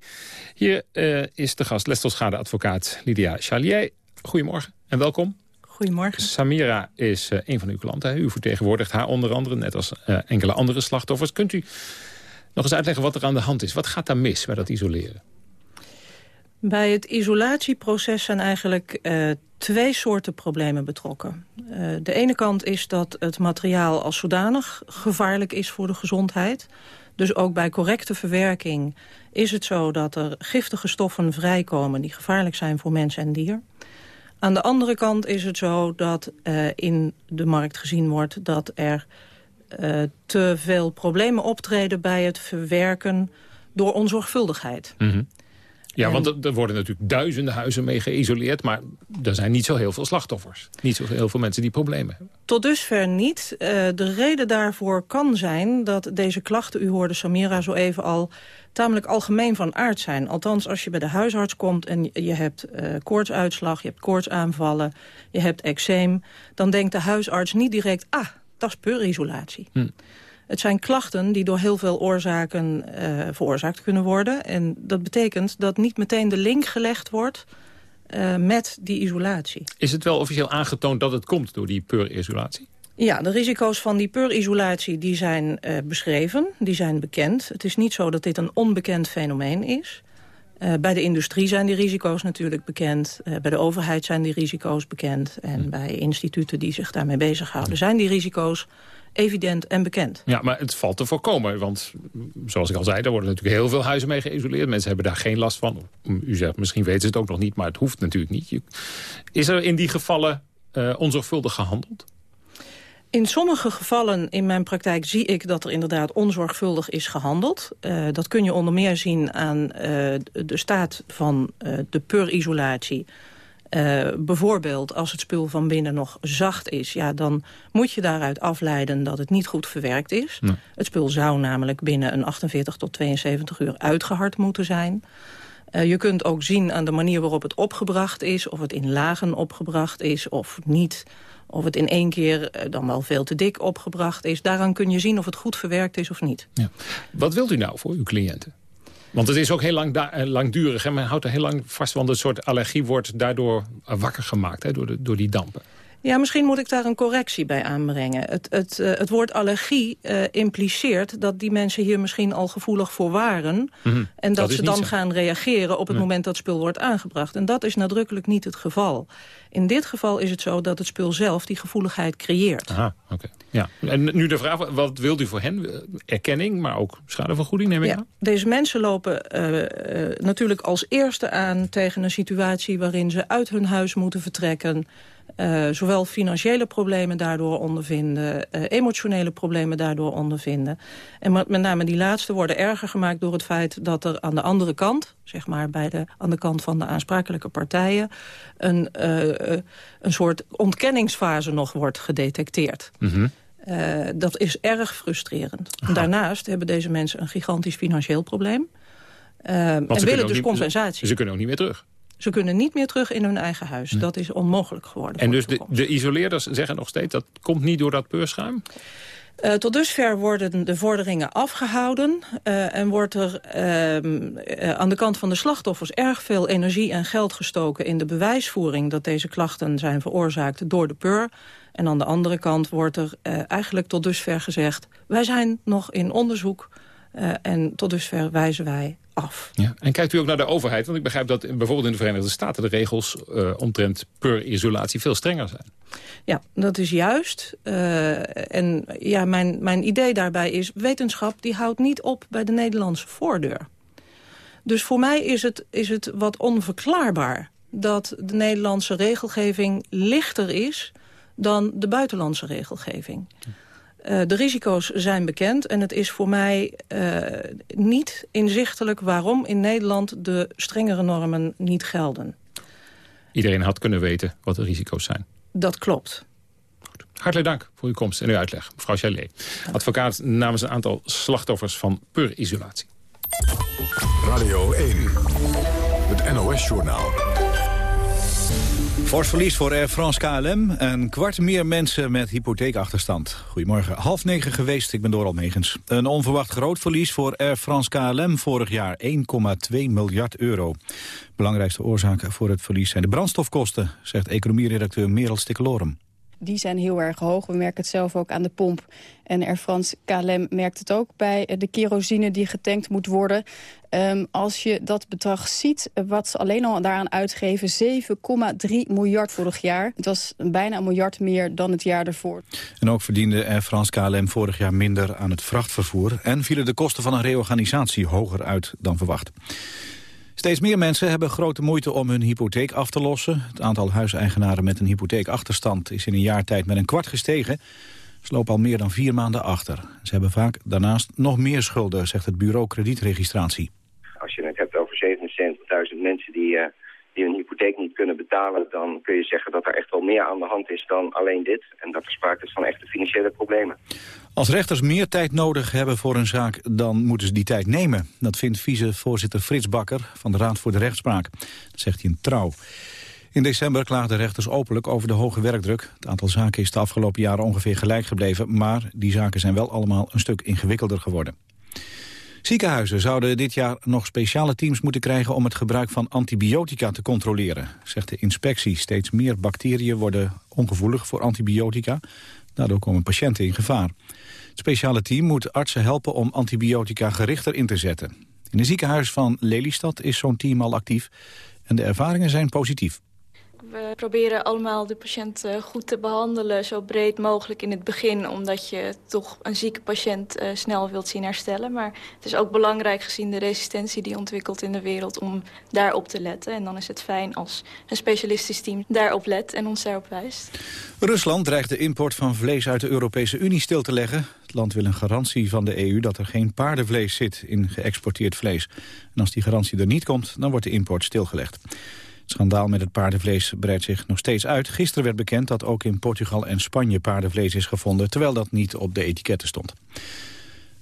Hier uh, is de gast Lestelschade-advocaat Lydia Chalier. Goedemorgen en welkom. Goedemorgen. Samira is uh, een van uw klanten. U vertegenwoordigt haar onder andere, net als uh, enkele andere slachtoffers. Kunt u nog eens uitleggen wat er aan de hand is? Wat gaat daar mis bij dat isoleren? Bij het isolatieproces zijn eigenlijk uh, twee soorten problemen betrokken. Uh, de ene kant is dat het materiaal als zodanig gevaarlijk is voor de gezondheid. Dus ook bij correcte verwerking is het zo dat er giftige stoffen vrijkomen... die gevaarlijk zijn voor mens en dier. Aan de andere kant is het zo dat uh, in de markt gezien wordt... dat er uh, te veel problemen optreden bij het verwerken door onzorgvuldigheid. -hmm. Ja, want er worden natuurlijk duizenden huizen mee geïsoleerd... maar er zijn niet zo heel veel slachtoffers. Niet zo heel veel mensen die problemen hebben. Tot dusver niet. Uh, de reden daarvoor kan zijn dat deze klachten... u hoorde Samira zo even al tamelijk algemeen van aard zijn. Althans, als je bij de huisarts komt en je hebt uh, koortsuitslag... je hebt koortsaanvallen, je hebt eczeem... dan denkt de huisarts niet direct... ah, dat is peurisolatie. Hm. Het zijn klachten die door heel veel oorzaken uh, veroorzaakt kunnen worden. En dat betekent dat niet meteen de link gelegd wordt uh, met die isolatie. Is het wel officieel aangetoond dat het komt door die peurisolatie? Ja, de risico's van die peurisolatie die zijn uh, beschreven, die zijn bekend. Het is niet zo dat dit een onbekend fenomeen is. Uh, bij de industrie zijn die risico's natuurlijk bekend. Uh, bij de overheid zijn die risico's bekend. En hm. bij instituten die zich daarmee bezighouden zijn die risico's evident en bekend. Ja, maar het valt te voorkomen. Want zoals ik al zei, er worden natuurlijk heel veel huizen mee geïsoleerd. Mensen hebben daar geen last van. U zegt, misschien weten ze het ook nog niet, maar het hoeft natuurlijk niet. Is er in die gevallen uh, onzorgvuldig gehandeld? In sommige gevallen in mijn praktijk zie ik dat er inderdaad onzorgvuldig is gehandeld. Uh, dat kun je onder meer zien aan uh, de staat van de peurisolatie. Uh, bijvoorbeeld als het spul van binnen nog zacht is... Ja, dan moet je daaruit afleiden dat het niet goed verwerkt is. Nee. Het spul zou namelijk binnen een 48 tot 72 uur uitgehard moeten zijn. Uh, je kunt ook zien aan de manier waarop het opgebracht is... of het in lagen opgebracht is of niet... of het in één keer uh, dan wel veel te dik opgebracht is. Daaraan kun je zien of het goed verwerkt is of niet. Ja. Wat wilt u nou voor uw cliënten? Want het is ook heel lang langdurig. En men houdt er heel lang vast, want een soort allergie wordt daardoor wakker gemaakt. Hè, door, de, door die dampen. Ja, misschien moet ik daar een correctie bij aanbrengen. Het, het, uh, het woord allergie uh, impliceert dat die mensen hier misschien al gevoelig voor waren. Mm -hmm. En dat, dat ze dan zo. gaan reageren op het nee. moment dat het spul wordt aangebracht. En dat is nadrukkelijk niet het geval. In dit geval is het zo dat het spul zelf die gevoeligheid creëert. Aha, oké. Okay. Ja. En nu de vraag, wat wilt u voor hen? Erkenning, maar ook schadevergoeding, neem ik ja, aan? Deze mensen lopen uh, uh, natuurlijk als eerste aan tegen een situatie... waarin ze uit hun huis moeten vertrekken... Uh, zowel financiële problemen daardoor ondervinden... Uh, emotionele problemen daardoor ondervinden. En met name die laatste worden erger gemaakt door het feit... dat er aan de andere kant, zeg maar bij de, aan de kant van de aansprakelijke partijen... een, uh, een soort ontkenningsfase nog wordt gedetecteerd. Mm -hmm. dat is erg frustrerend. Daarnaast hebben deze mensen een gigantisch financieel probleem. en willen dus niet, compensatie. Ze kunnen ook niet meer terug. Ze kunnen niet meer terug in hun eigen huis. Dat is onmogelijk geworden. En dus de, de, isoleerders zeggen nog steeds... dat komt niet door dat peurschuim? Uh, tot dusver worden de vorderingen afgehouden uh, en wordt er uh, aan de kant van de slachtoffers erg veel energie en geld gestoken in de bewijsvoering dat deze klachten zijn veroorzaakt door de pur. En aan de andere kant wordt er eigenlijk tot dusver gezegd, wij zijn nog in onderzoek en tot dusver wijzen wij af. Ja. En kijkt u ook naar de overheid? Want ik begrijp dat bijvoorbeeld in de Verenigde Staten... de regels uh, omtrent per isolatie veel strenger zijn. Ja, dat is juist. Uh, en ja, mijn, mijn idee daarbij is... wetenschap die houdt niet op bij de Nederlandse voordeur. Dus voor mij is het, is het wat onverklaarbaar... dat de Nederlandse regelgeving lichter is dan de buitenlandse regelgeving. Uh, de risico's zijn bekend en het is voor mij uh, niet inzichtelijk... waarom in Nederland de strengere normen niet gelden. Iedereen had kunnen weten wat de risico's zijn. Dat klopt. Goed. Hartelijk dank voor uw komst en uw uitleg, mevrouw Chalet. Advocaat namens een aantal slachtoffers van pur-isolatie. Radio 1, het NOS-journaal. Fors verlies voor Air France KLM. Een kwart meer mensen met hypotheekachterstand. Goedemorgen, half negen geweest, ik ben Doral Megens. Een onverwacht groot verlies voor Air France KLM vorig jaar. 1,2 miljard euro. Belangrijkste oorzaken voor het verlies zijn de brandstofkosten... zegt economieredacteur Merel Stikkelorum die zijn heel erg hoog. We merken het zelf ook aan de pomp. En Air France KLM merkt het ook bij de kerosine die getankt moet worden. Um, als je dat bedrag ziet, wat ze alleen al daaraan uitgeven... 7,3 miljard vorig jaar. Het was bijna een miljard meer dan het jaar ervoor. En ook verdiende Air France KLM vorig jaar minder aan het vrachtvervoer... en vielen de kosten van een reorganisatie hoger uit dan verwacht. Steeds meer mensen hebben grote moeite om hun hypotheek af te lossen. Het aantal huiseigenaren met een hypotheekachterstand is in een jaar tijd met een kwart gestegen. Ze lopen al meer dan vier maanden achter. Ze hebben vaak daarnaast nog meer schulden, zegt het bureau kredietregistratie. Als je het hebt over 77.000 mensen die, uh, die hun hypotheek niet kunnen betalen... dan kun je zeggen dat er echt wel meer aan de hand is dan alleen dit. En dat er sprake is van echte financiële problemen. Als rechters meer tijd nodig hebben voor een zaak, dan moeten ze die tijd nemen. Dat vindt vicevoorzitter Frits Bakker van de Raad voor de Rechtspraak. Dat zegt hij in Trouw. In december klaagden rechters openlijk over de hoge werkdruk. Het aantal zaken is de afgelopen jaren ongeveer gelijk gebleven... maar die zaken zijn wel allemaal een stuk ingewikkelder geworden. Ziekenhuizen zouden dit jaar nog speciale teams moeten krijgen... om het gebruik van antibiotica te controleren, zegt de inspectie. Steeds meer bacteriën worden ongevoelig voor antibiotica. Daardoor komen patiënten in gevaar. Het speciale team moet artsen helpen om antibiotica gerichter in te zetten. In een ziekenhuis van Lelystad is zo'n team al actief en de ervaringen zijn positief. We proberen allemaal de patiënt eh, goed te behandelen, zo breed mogelijk in het begin. Omdat je toch een zieke patiënt uh, snel wilt zien herstellen. Maar het is ook belangrijk gezien de resistentie die ontwikkelt in de wereld om daarop te letten. En dan is het fijn als een specialistisch team daarop let en ons daarop wijst. Rusland dreigt de import van vlees uit de Europese Unie stil te leggen. Het land wil een garantie van de EU dat er geen paardenvlees zit in geëxporteerd vlees. En als die garantie er niet komt, dan wordt de import stilgelegd. Het schandaal met het paardenvlees breidt zich nog steeds uit. Gisteren werd bekend dat ook in Portugal en Spanje paardenvlees is gevonden... terwijl dat niet op de etiketten stond.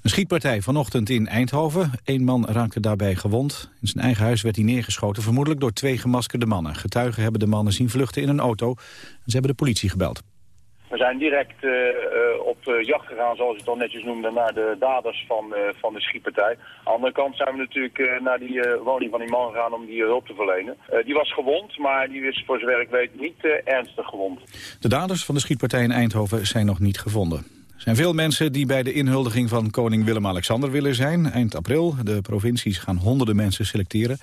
Een schietpartij vanochtend in Eindhoven. Eén man raakte daarbij gewond. In zijn eigen huis werd hij neergeschoten, vermoedelijk door twee gemaskerde mannen. Getuigen hebben de mannen zien vluchten in een auto. En ze hebben de politie gebeld. We zijn direct uh, op de jacht gegaan, zoals ik het al netjes noemde, naar de daders van, uh, van de schietpartij. Aan de andere kant zijn we natuurlijk naar die woning van die man gegaan om die hulp te verlenen. die was gewond, maar die is voor zover ik weet niet ernstig gewond. De daders van de schietpartij in Eindhoven zijn nog niet gevonden. Er zijn veel mensen die bij de inhuldiging van koning Willem-Alexander willen zijn. Eind april, de provincies gaan honderden mensen selecteren.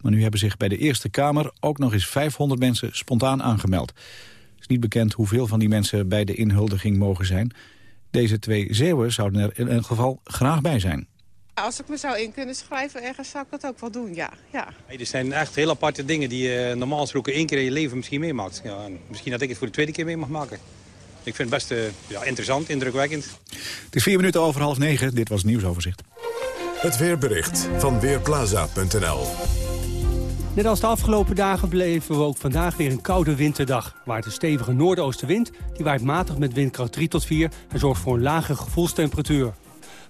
Maar nu hebben zich bij de Eerste Kamer ook nog eens 500 mensen spontaan aangemeld is niet bekend hoeveel van die mensen bij de inhuldiging mogen zijn. Deze twee Zeeuwen zouden er in elk geval graag bij zijn. Als ik me zou in kunnen schrijven ergens, zou ik dat ook wel doen, ja. ja. Hey, er zijn echt heel aparte dingen die je normaal gesproken één keer in je leven misschien meemaakt. Ja, misschien dat ik het voor de tweede keer mee mag maken. Ik vind het best uh, ja, interessant, indrukwekkend. Het is vier minuten over half negen. Dit was het nieuwsoverzicht. Het weerbericht van Weerplaza.nl Net als de afgelopen dagen beleven we ook vandaag weer een koude winterdag. Waar een stevige noordoostenwind, die waait matig met windkracht 3 tot 4... en zorgt voor een lage gevoelstemperatuur.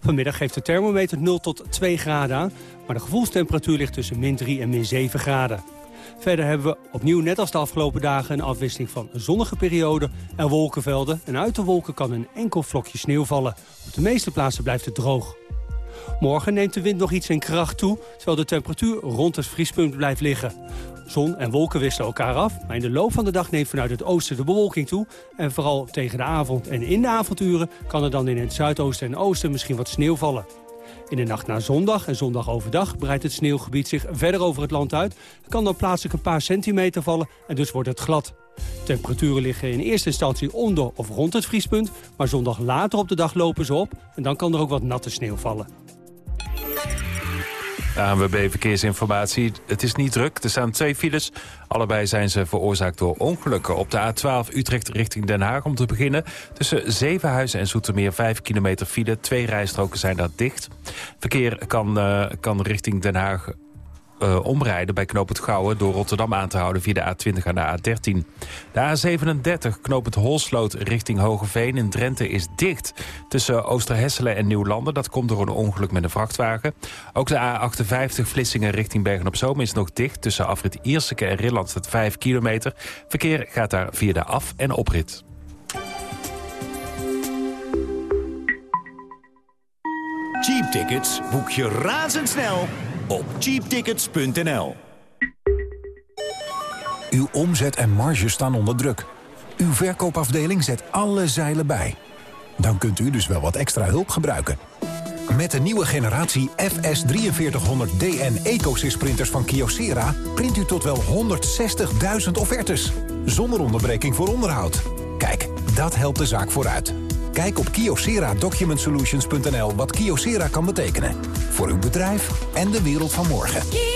Vanmiddag geeft de thermometer 0 tot 2 graden aan... maar de gevoelstemperatuur ligt tussen min 3 en min 7 graden. Verder hebben we opnieuw net als de afgelopen dagen een afwisseling van zonnige perioden en wolkenvelden. En uit de wolken kan een enkel vlokje sneeuw vallen. Op de meeste plaatsen blijft het droog. Morgen neemt de wind nog iets in kracht toe, terwijl de temperatuur rond het vriespunt blijft liggen. Zon en wolken wisselen elkaar af, maar in de loop van de dag neemt vanuit het oosten de bewolking toe. En vooral tegen de avond en in de avonduren kan er dan in het zuidoosten en oosten misschien wat sneeuw vallen. In de nacht na zondag en zondag overdag breidt het sneeuwgebied zich verder over het land uit. Er kan dan plaatselijk een paar centimeter vallen en dus wordt het glad. Temperaturen liggen in eerste instantie onder of rond het vriespunt... maar zondag later op de dag lopen ze op en dan kan er ook wat natte sneeuw vallen. ANWB Verkeersinformatie. Het is niet druk. Er staan twee files. Allebei zijn ze veroorzaakt door ongelukken. Op de A12 Utrecht richting Den Haag om te beginnen. Tussen Zevenhuizen en Zoetermeer 5 kilometer file. Twee rijstroken zijn daar dicht. Verkeer kan, uh, kan richting Den Haag uh, omrijden bij Knoop het Gouwen... door Rotterdam aan te houden via de A20 en de A13. De A37 Knoop het Holsloot richting Hogeveen in Drenthe is dicht... tussen Oosterhesselen en Nieuwlanden. Dat komt door een ongeluk met een vrachtwagen. Ook de A58 Vlissingen richting Bergen-op-Zoom is nog dicht... tussen afrit Ierseke en Rilland staat 5 kilometer. Verkeer gaat daar via de af- en oprit. Cheap tickets boek je razendsnel op cheaptickets.nl. Uw omzet en marge staan onder druk. Uw verkoopafdeling zet alle zeilen bij. Dan kunt u dus wel wat extra hulp gebruiken. Met de nieuwe generatie FS4300DN EcoSys printers van Kyocera... print u tot wel 160.000 offertes. Zonder onderbreking voor onderhoud. Kijk, dat helpt de zaak vooruit. Kijk op kiosera.documentsolutions.nl wat Kyocera kan betekenen. Voor uw bedrijf en de wereld van morgen.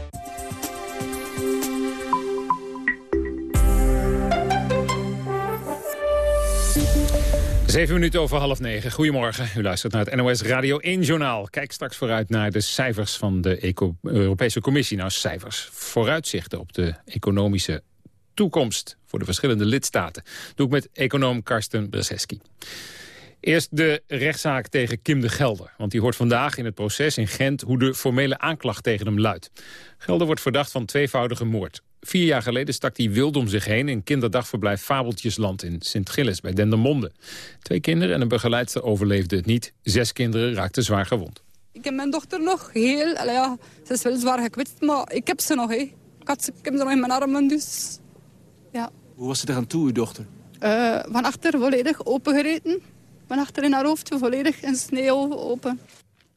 Zeven minuten over half negen. Goedemorgen. U luistert naar het NOS Radio 1-journaal. Kijk straks vooruit naar de cijfers van de Europese Commissie. Nou, cijfers. Vooruitzichten op de economische toekomst voor de verschillende lidstaten. Doe ik met econoom Karsten Brzeski. Eerst de rechtszaak tegen Kim de Gelder. Want die hoort vandaag in het proces in Gent hoe de formele aanklacht tegen hem luidt. Gelder wordt verdacht van tweevoudige moord. Vier jaar geleden stak hij wild om zich heen in kinderdagverblijf Fabeltjesland in Sint-Gilles bij Dendermonde. Twee kinderen en een begeleidster overleefden het niet. Zes kinderen raakten zwaar gewond. Ik heb mijn dochter nog heel, ja, ze is wel zwaar gekwetst, maar ik heb ze nog. Hè. Ik, had ze, ik heb ze nog in mijn armen, dus ja. Hoe was ze eraan toe, uw dochter? Uh, van achter volledig opengereten. Van achter in haar hoofd volledig in sneeuw open.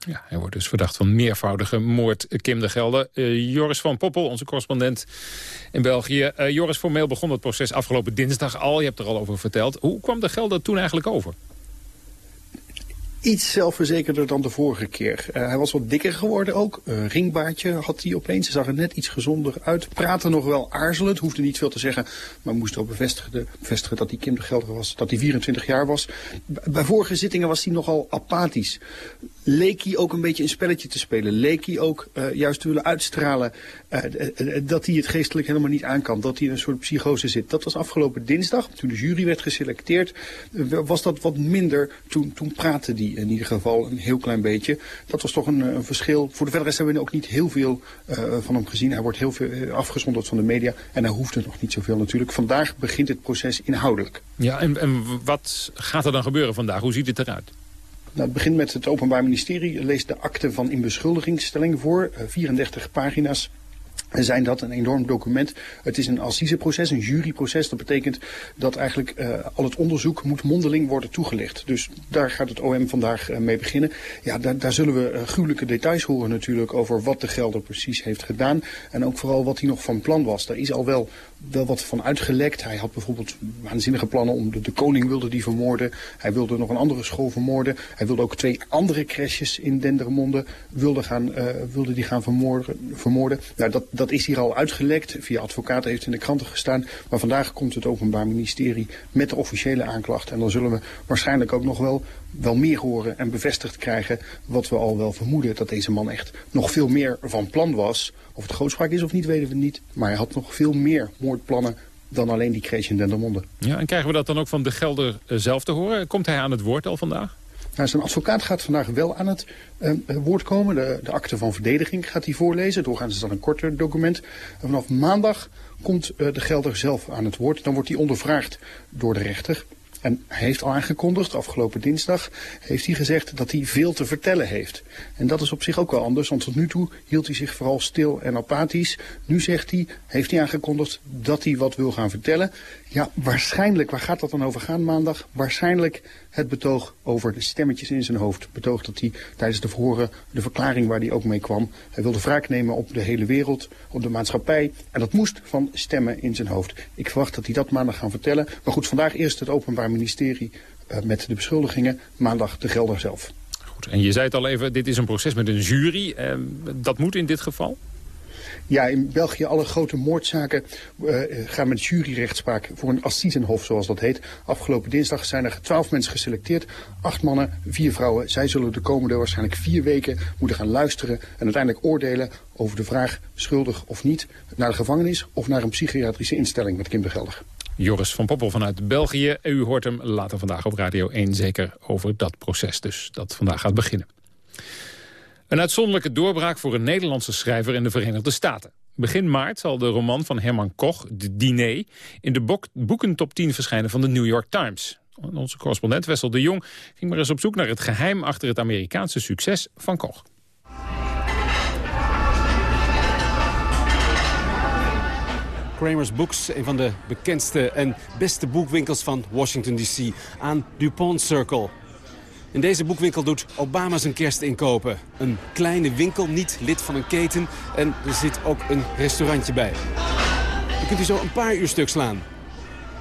Ja, hij wordt dus verdacht van meervoudige moord. Kim de Gelder. Uh, Joris van Poppel, onze correspondent in België. Uh, Joris, formeel begon het proces afgelopen dinsdag al. Je hebt er al over verteld. Hoe kwam de Gelder toen eigenlijk over? iets zelfverzekerder dan de vorige keer. Uh, hij was wat dikker geworden ook. Een ringbaardje had hij opeens. Hij zag er net iets gezonder uit. Praatte nog wel aarzelend. Hoefde niet veel te zeggen. Maar moest ook bevestigen, bevestigen dat hij Kim de Gelder was. Dat hij 24 jaar was. Bij vorige zittingen was hij nogal apathisch. Leek hij ook een beetje een spelletje te spelen. Leek hij ook uh, juist te willen uitstralen uh, dat hij het geestelijk helemaal niet aan kan. Dat hij in een soort psychose zit. Dat was afgelopen dinsdag. Toen de jury werd geselecteerd was dat wat minder. Toen, toen praatte hij in ieder geval een heel klein beetje. Dat was toch een, verschil. Voor de verder rest hebben we ook niet heel veel van hem gezien. Hij wordt heel veel afgezonderd van de media. En hij hoeft er nog niet zoveel natuurlijk. Vandaag begint het proces inhoudelijk. Ja, en, en wat gaat er dan gebeuren vandaag? Hoe ziet het eruit? Nou, het begint met het Openbaar Ministerie. Leest de akte van inbeschuldigingsstelling voor. 34 pagina's zijn dat een enorm document. Het is een assiseproces, een juryproces. Dat betekent dat eigenlijk uh, al het onderzoek moet mondeling worden toegelicht. Dus daar gaat het OM vandaag uh, mee beginnen. Ja, daar, daar zullen we gruwelijke details horen natuurlijk over wat de Gelder precies heeft gedaan. En ook vooral wat hij nog van plan was. Daar is al wel, wel wat van uitgelekt. Hij had bijvoorbeeld waanzinnige plannen om de, koning wilde die vermoorden. Hij wilde nog een andere school vermoorden. Hij wilde ook twee andere crashes in Dendermonde wilde gaan, wilde die gaan vermoorden. vermoorden. Nou, dat dat, is hier al uitgelekt. Via advocaten heeft in de kranten gestaan. Maar vandaag komt het Openbaar Ministerie met de officiële aanklacht. En dan zullen we waarschijnlijk ook nog wel, wel meer horen en bevestigd krijgen... wat we al wel vermoeden, dat deze man echt nog veel meer van plan was. Of het grootspraak is of niet, weten we niet. Maar hij had nog veel meer moordplannen dan alleen die crash in Dendermonde. Ja, en krijgen we dat dan ook van de Gelder eh, zelf te horen? Komt hij aan het woord al vandaag? Nou, zijn advocaat gaat vandaag wel aan het uh, woord komen. De, de akte van verdediging gaat hij voorlezen. Doorgaans is dat een korter document. En vanaf maandag komt uh, de gelder zelf aan het woord. Dan wordt hij ondervraagd door de rechter. En heeft al aangekondigd, afgelopen dinsdag, heeft hij gezegd dat hij veel te vertellen heeft. En dat is op zich ook wel anders, want tot nu toe hield hij zich vooral stil en apathisch. Nu zegt hij, heeft hij aangekondigd dat hij wat wil gaan vertellen. Ja, waarschijnlijk, waar gaat dat dan over gaan maandag? Waarschijnlijk het betoog over de stemmetjes in zijn hoofd. Betoog dat hij tijdens de verhoren, de verklaring waar hij ook mee kwam... hij wilde wraak nemen op de hele wereld, op de maatschappij. En dat moest van stemmen in zijn hoofd. Ik verwacht dat hij dat maandag gaan vertellen. Maar goed, vandaag eerst het Openbaar Ministerie uh, met de beschuldigingen. Maandag de gelder zelf. Goed, en je zei het al even, dit is een proces met een jury. Uh, dat moet in dit geval? Ja, in België alle grote moordzaken uh, gaan met juryrechtspraak voor een assisenhof, zoals dat heet. Afgelopen dinsdag zijn er twaalf mensen geselecteerd. Acht mannen, vier vrouwen. Zij zullen de komende waarschijnlijk vier weken moeten gaan luisteren en uiteindelijk oordelen over de vraag schuldig of niet naar de gevangenis of naar een psychiatrische instelling met kindergeldig. Joris van Poppel vanuit België. U hoort hem later vandaag op Radio 1 zeker over dat proces dus dat vandaag gaat beginnen. Een uitzonderlijke doorbraak voor een Nederlandse schrijver in de Verenigde Staten. Begin maart zal de roman van Herman Koch, De Diner... in de boekentop 10 verschijnen van de New York Times. Onze correspondent Wessel de Jong ging maar eens op zoek naar het geheim... achter het Amerikaanse succes van Koch. Kramer's Books, een van de bekendste en beste boekwinkels van Washington D.C. aan DuPont Circle. In deze boekwinkel doet Obama zijn kerst inkopen. Een kleine winkel, niet lid van een keten. En er zit ook een restaurantje bij. Je kunt u zo een paar uur stuk slaan.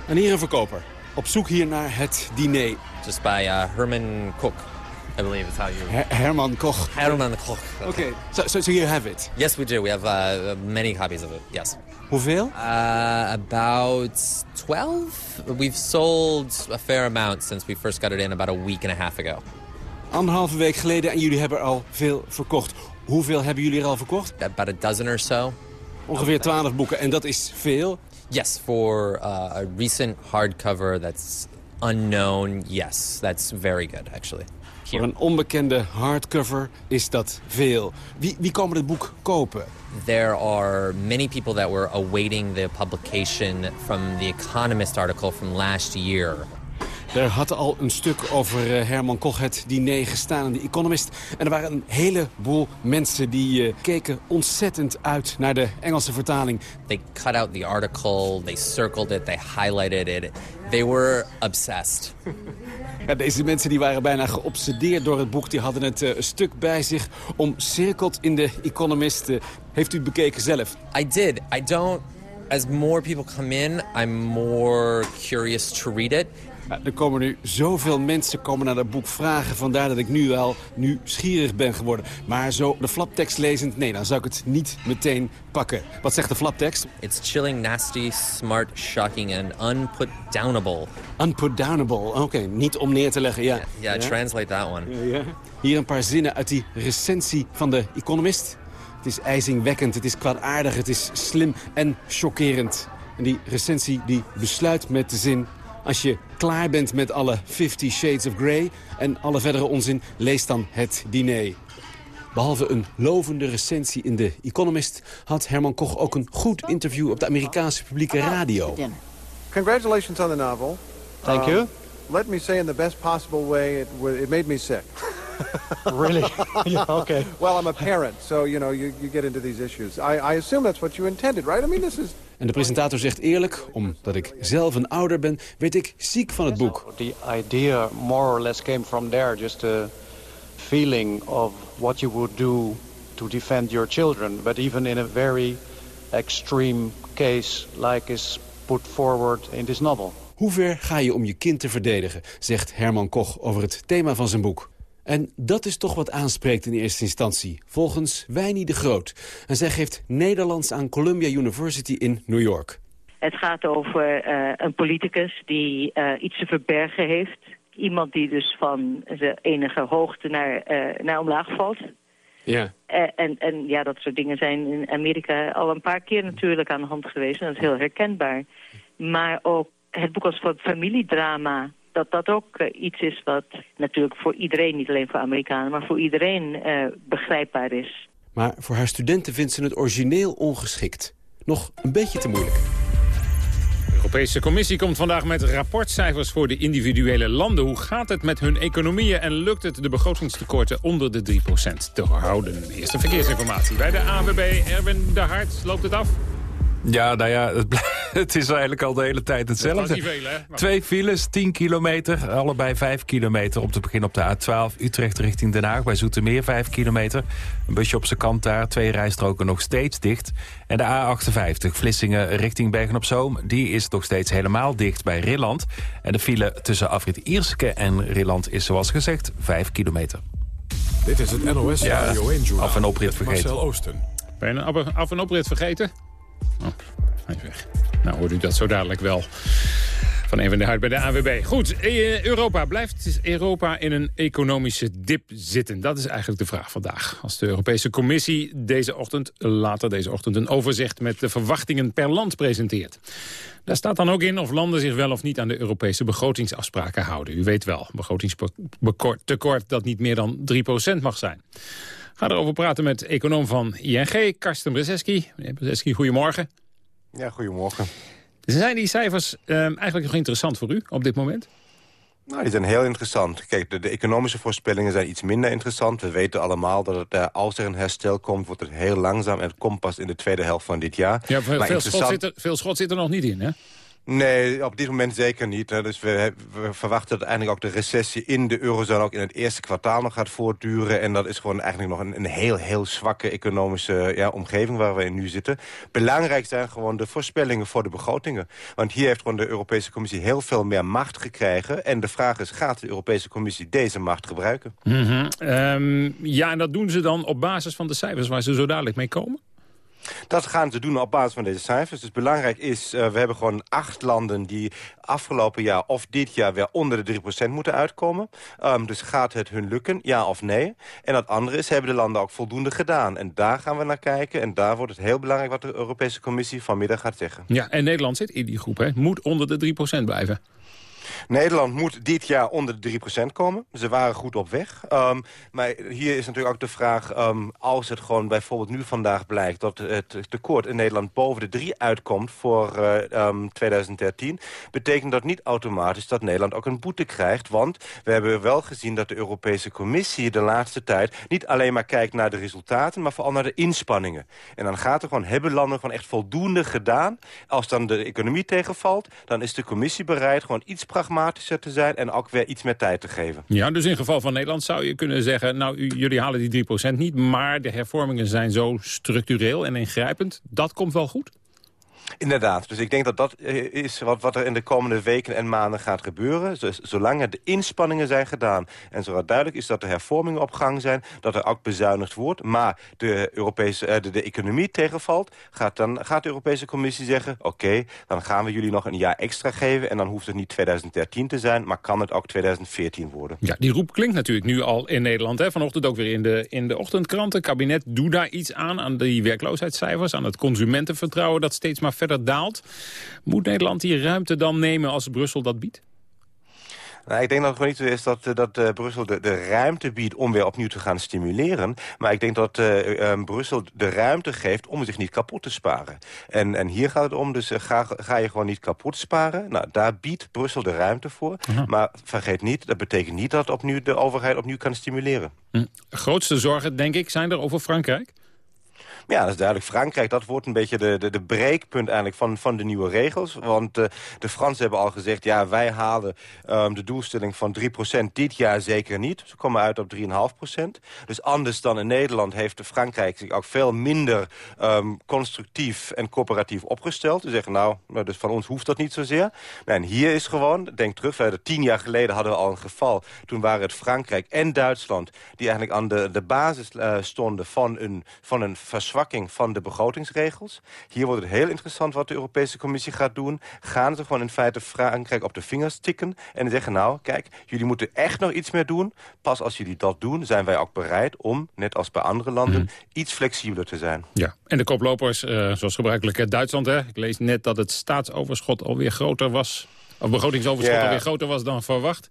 En hier een verkoper. Op zoek hier naar het diner. Just by uh, Herman Koch. I believe it's how you... Her Herman Koch. Herman Koch. Okay. So, so, so you have it? Yes, we do. We have uh, many copies of it, yes. Hoeveel? Uh, about 12. We've sold a fair amount since we first got it in about a week and a half ago. Anderhalve week geleden en jullie hebben al veel verkocht. Hoeveel hebben jullie er al verkocht? About a dozen or so. Ongeveer 12 boeken en dat is veel? Yes, for uh, a recent hardcover that's unknown, yes, that's very good actually. Voor een onbekende hardcover is dat veel. Wie, wie komen het boek kopen? There are many people that were awaiting the publication from the Economist article from last year. Er had al een stuk over eh, Herman Koch het diner gestaan in The Economist. En er waren een heleboel mensen die uh, keken ontzettend uit naar de Engelse vertaling. They cut out the article, they circled it, they highlighted it. They were obsessed. [LAUGHS] Ja, deze mensen die waren bijna geobsedeerd door het boek. Die hadden het uh, een stuk bij zich omcirkeld in The Economist. heeft u het bekeken zelf? I did. I don't... As more people come in, I'm more curious to read it. Er komen nu zoveel mensen komen naar dat boek vragen. Vandaar dat ik nu wel nieuwsgierig ben geworden. Maar zo de flaptekst lezend, nee, dan zou ik het niet meteen pakken. Wat zegt de flaptekst? It's chilling, nasty, smart, shocking and unputdownable. Unputdownable, oké. Niet om neer te leggen, ja. Ja, yeah, yeah, translate that one. Hier een paar zinnen uit die recensie van de Economist. Het is ijzingwekkend, het is kwaadaardig, het is slim en chockerend. En die recensie die besluit met de zin... Als je klaar bent met alle Fifty Shades of Grey en alle verdere onzin, lees dan het diner. Behalve een lovende recensie in The Economist... had Herman Koch ook een goed interview op de Amerikaanse publieke radio. Congratulations on the novel. Thank you. Um, let me say in the best possible way, it, it made me sick. [LAUGHS] really? [LAUGHS] yeah, okay. Well, I'm a parent, so you know you, you get into these issues. I, I assume that's what you intended, right? I mean, this is. En de presentator zegt eerlijk, omdat ik zelf een ouder ben, werd ik ziek van het boek. The idea more or less came from there, just a feeling of what you would do to defend your children, but even in a very extreme case like is put forward in this novel. Hoe ver ga je om je kind te verdedigen, zegt Herman Koch over het thema van zijn boek. En dat is toch wat aanspreekt in eerste instantie, volgens Wijnie de Groot. En zij geeft Nederlands aan Columbia University in New York. Het gaat over eh, een politicus die uh, iets te verbergen heeft. Iemand die dus van zijn enige hoogte naar, uh, naar omlaag valt. Ja. en, en ja, dat soort dingen zijn in Amerika al een paar keer natuurlijk aan de hand geweest. En dat is heel herkenbaar. Maar ook het boek als familiedrama dat dat ook iets is wat natuurlijk voor iedereen, niet alleen voor Amerikanen, maar voor iedereen uh, begrijpbaar is. Maar voor haar studenten vindt ze het origineel ongeschikt. Nog een beetje te moeilijk. De Europese Commissie komt vandaag met rapportcijfers voor de individuele landen. Hoe gaat het met hun economieën en lukt het de begrotingstekorten onder de 3% te houden? Eerste verkeersinformatie bij de AWB. Erwin de Hart, loopt het af? Ja, nou ja, het, [LAUGHS] het, is eigenlijk al de hele tijd hetzelfde. Veel, hè? Twee files, 10 kilometer, allebei 5 kilometer om te beginnen op de A12 Utrecht richting Den Haag. Bij Zoetermeer 5 kilometer. Een busje op zijn kant daar, twee rijstroken nog steeds dicht. En de A58 Vlissingen richting Bergen-op-Zoom, die is nog steeds helemaal dicht bij Rilland. En de file tussen afrit Ierseke en Rilland is zoals gezegd 5 kilometer. Dit is het NOS Radio 1 Journal. Af en oprit vergeten. Marcel Oosten. Ben je een af en oprit vergeten? Hij is weg. Nou, hoort u dat zo dadelijk wel van een van de hart bij de AWB. Goed, Europa. Blijft Europa in een economische dip zitten? Dat is eigenlijk de vraag vandaag. Als de Europese Commissie deze ochtend, later deze ochtend... een overzicht met de verwachtingen per land presenteert. Daar staat dan ook in of landen zich wel of niet aan de Europese begrotingsafspraken houden. U weet wel, begrotingstekort dat niet meer dan 3% mag zijn. Ga erover praten met econoom van ING, Karsten Brzeski. Meneer Brzeski, goedemorgen. Ja, goedemorgen. Zijn die cijfers eh, eigenlijk nog interessant voor u op dit moment? Nou, die zijn heel interessant. Kijk, de, de, economische voorspellingen zijn iets minder interessant. We weten allemaal dat het, uh, als er een herstel komt, wordt het heel langzaam. En het komt pas in de tweede helft van dit jaar. Ja, veel, veel, schot zit er, veel schot zit er nog niet in, hè? Nee, op dit moment zeker niet. Dus we, verwachten dat eigenlijk ook de recessie in de eurozone... ook in het eerste kwartaal nog gaat voortduren. En dat is gewoon eigenlijk nog een, een heel, heel zwakke economische ja, omgeving... waar we in nu zitten. Belangrijk zijn gewoon de voorspellingen voor de begrotingen. Want hier heeft gewoon de Europese Commissie heel veel meer macht gekregen. En de vraag is, gaat de Europese Commissie deze macht gebruiken? -hmm. um, ja, en dat doen ze dan op basis van de cijfers waar ze zo dadelijk mee komen? Dat gaan ze doen op basis van deze cijfers. Dus belangrijk is, uh, we hebben gewoon acht landen die afgelopen jaar of dit jaar weer onder de 3% moeten uitkomen. Um, dus gaat het hun lukken, ja of nee? En het andere is, hebben de landen ook voldoende gedaan? En daar gaan we naar kijken. En daar wordt het heel belangrijk wat de Europese Commissie vanmiddag gaat zeggen. Ja, en Nederland zit in die groep, hè? Moet onder de 3% blijven. Nederland moet dit jaar onder de 3% komen. Ze waren goed op weg. Um, maar hier is natuurlijk ook de vraag... Um, als het gewoon bijvoorbeeld nu vandaag blijkt... dat het tekort in Nederland boven de 3 uitkomt voor uh, um, 2013... betekent dat niet automatisch dat Nederland ook een boete krijgt. Want we hebben wel gezien dat de Europese Commissie de laatste tijd... niet alleen maar kijkt naar de resultaten, maar vooral naar de inspanningen. En dan gaat er gewoon, hebben landen gewoon echt voldoende gedaan. Als dan de economie tegenvalt, dan is de Commissie bereid... gewoon iets pragmatischer te zijn en ook weer iets meer tijd te geven. Ja, dus in geval van Nederland zou je kunnen zeggen... nou, jullie halen die 3% niet, maar de hervormingen zijn zo structureel en ingrijpend. Dat komt wel goed? Inderdaad, dus ik denk dat dat is wat, wat er in de komende weken en maanden gaat gebeuren. Zolang de inspanningen zijn gedaan en zodat duidelijk is dat de hervormingen op gang zijn, dat er ook bezuinigd wordt, maar de, Europese, de, de economie tegenvalt, gaat, dan, gaat de Europese Commissie zeggen, oké, dan gaan we jullie nog een jaar extra geven en dan hoeft het niet 2013 te zijn, maar kan het ook 2014 worden. Ja, die roep klinkt natuurlijk nu al in Nederland. Hè? Vanochtend ook weer in de, in de ochtendkranten. kabinet doet daar iets aan, aan die werkloosheidscijfers, aan het consumentenvertrouwen dat steeds maar verder daalt. Moet Nederland die ruimte dan nemen als Brussel dat biedt? Nou, ik denk dat het gewoon niet zo is dat, dat uh, Brussel de, de ruimte biedt om weer opnieuw te gaan stimuleren. Maar ik denk dat uh, um, Brussel de ruimte geeft om zich niet kapot te sparen. En, en hier gaat het om, dus ga, ga je gewoon niet kapot sparen. Nou, daar biedt Brussel de ruimte voor. -huh. Maar vergeet niet, dat betekent niet dat opnieuw de overheid opnieuw kan stimuleren. Hm. Grootste zorgen, denk ik, zijn er over Frankrijk? Ja, dat is duidelijk. Frankrijk, dat wordt een beetje de, de, de breekpunt eigenlijk van, van de nieuwe regels. Want uh, de Fransen hebben al gezegd, ja, wij halen um, de doelstelling van 3% dit jaar zeker niet. Ze komen uit op 3,5%. Dus anders dan in Nederland heeft Frankrijk zich ook veel minder um, constructief en coöperatief opgesteld. Ze zeggen, nou, dus van ons hoeft dat niet zozeer. En hier is gewoon, denk terug, verder, tien jaar geleden hadden we al een geval. Toen waren het Frankrijk en Duitsland die eigenlijk aan de, de basis uh, stonden van een, van een verzwakking van de begrotingsregels. Hier wordt het heel interessant wat de Europese Commissie gaat doen. Gaan ze gewoon in feite Frankrijk op de vingers tikken en zeggen, nou, kijk, jullie moeten echt nog iets meer doen. Pas als jullie dat doen, zijn wij ook bereid om, net als bij andere landen, mm. iets flexibeler te zijn. Ja, en de koplopers, uh, zoals gebruikelijk Duitsland, hè? ik lees net dat het staatsoverschot alweer groter was, of begrotingsoverschot alweer groter was dan verwacht.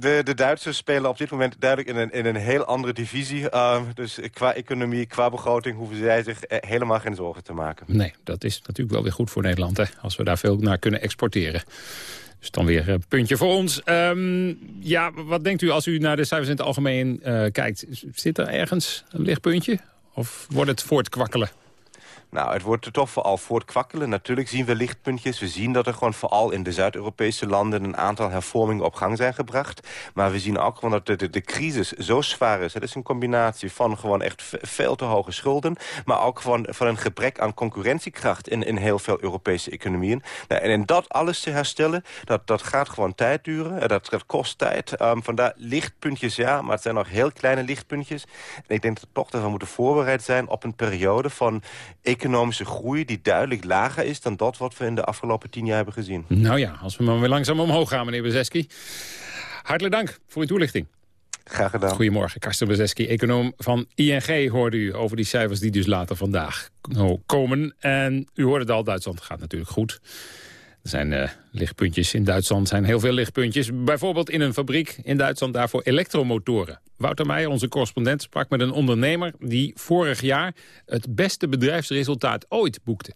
De, de Duitsers spelen op dit moment duidelijk in een, in een heel andere divisie. Uh, dus qua economie, qua begroting hoeven zij zich helemaal geen zorgen te maken. Nee, dat is natuurlijk wel weer goed voor Nederland, hè, als we daar veel naar kunnen exporteren. Dus dan weer een puntje voor ons. Um, ja, wat denkt u als u naar de cijfers in het algemeen uh, kijkt? Zit er ergens een lichtpuntje? Of wordt het voortkwakkelen? Nou, het wordt er toch vooral voortkwakkelen. Natuurlijk zien we lichtpuntjes. We zien dat er gewoon vooral in de Zuid-Europese landen... een aantal hervormingen op gang zijn gebracht. Maar we zien ook gewoon dat de, de, de crisis zo zwaar is. Het is een combinatie van gewoon echt veel te hoge schulden... maar ook van, van een gebrek aan concurrentiekracht... in, in heel veel Europese economieën. Nou, en, en dat alles te herstellen, dat, dat gaat gewoon tijd duren. Dat, dat kost tijd. Um, vandaar lichtpuntjes, ja, maar het zijn nog heel kleine lichtpuntjes. En ik denk dat toch dat we moeten voorbereid zijn op een periode van economische groei die duidelijk lager is... dan dat wat we in de afgelopen tien jaar hebben gezien. Nou ja, als we maar weer langzaam omhoog gaan, meneer Bezeski. Hartelijk dank voor uw toelichting. Graag gedaan. Goedemorgen, Karsten Bezeski, econoom van ING hoorde u over die cijfers die dus later vandaag komen. En u hoorde het al, Duitsland gaat natuurlijk goed. Er zijn uh, lichtpuntjes in Duitsland, zijn heel veel lichtpuntjes. Bijvoorbeeld in een fabriek in Duitsland daarvoor elektromotoren. Wouter Meijer, onze correspondent, sprak met een ondernemer... die vorig jaar het beste bedrijfsresultaat ooit boekte.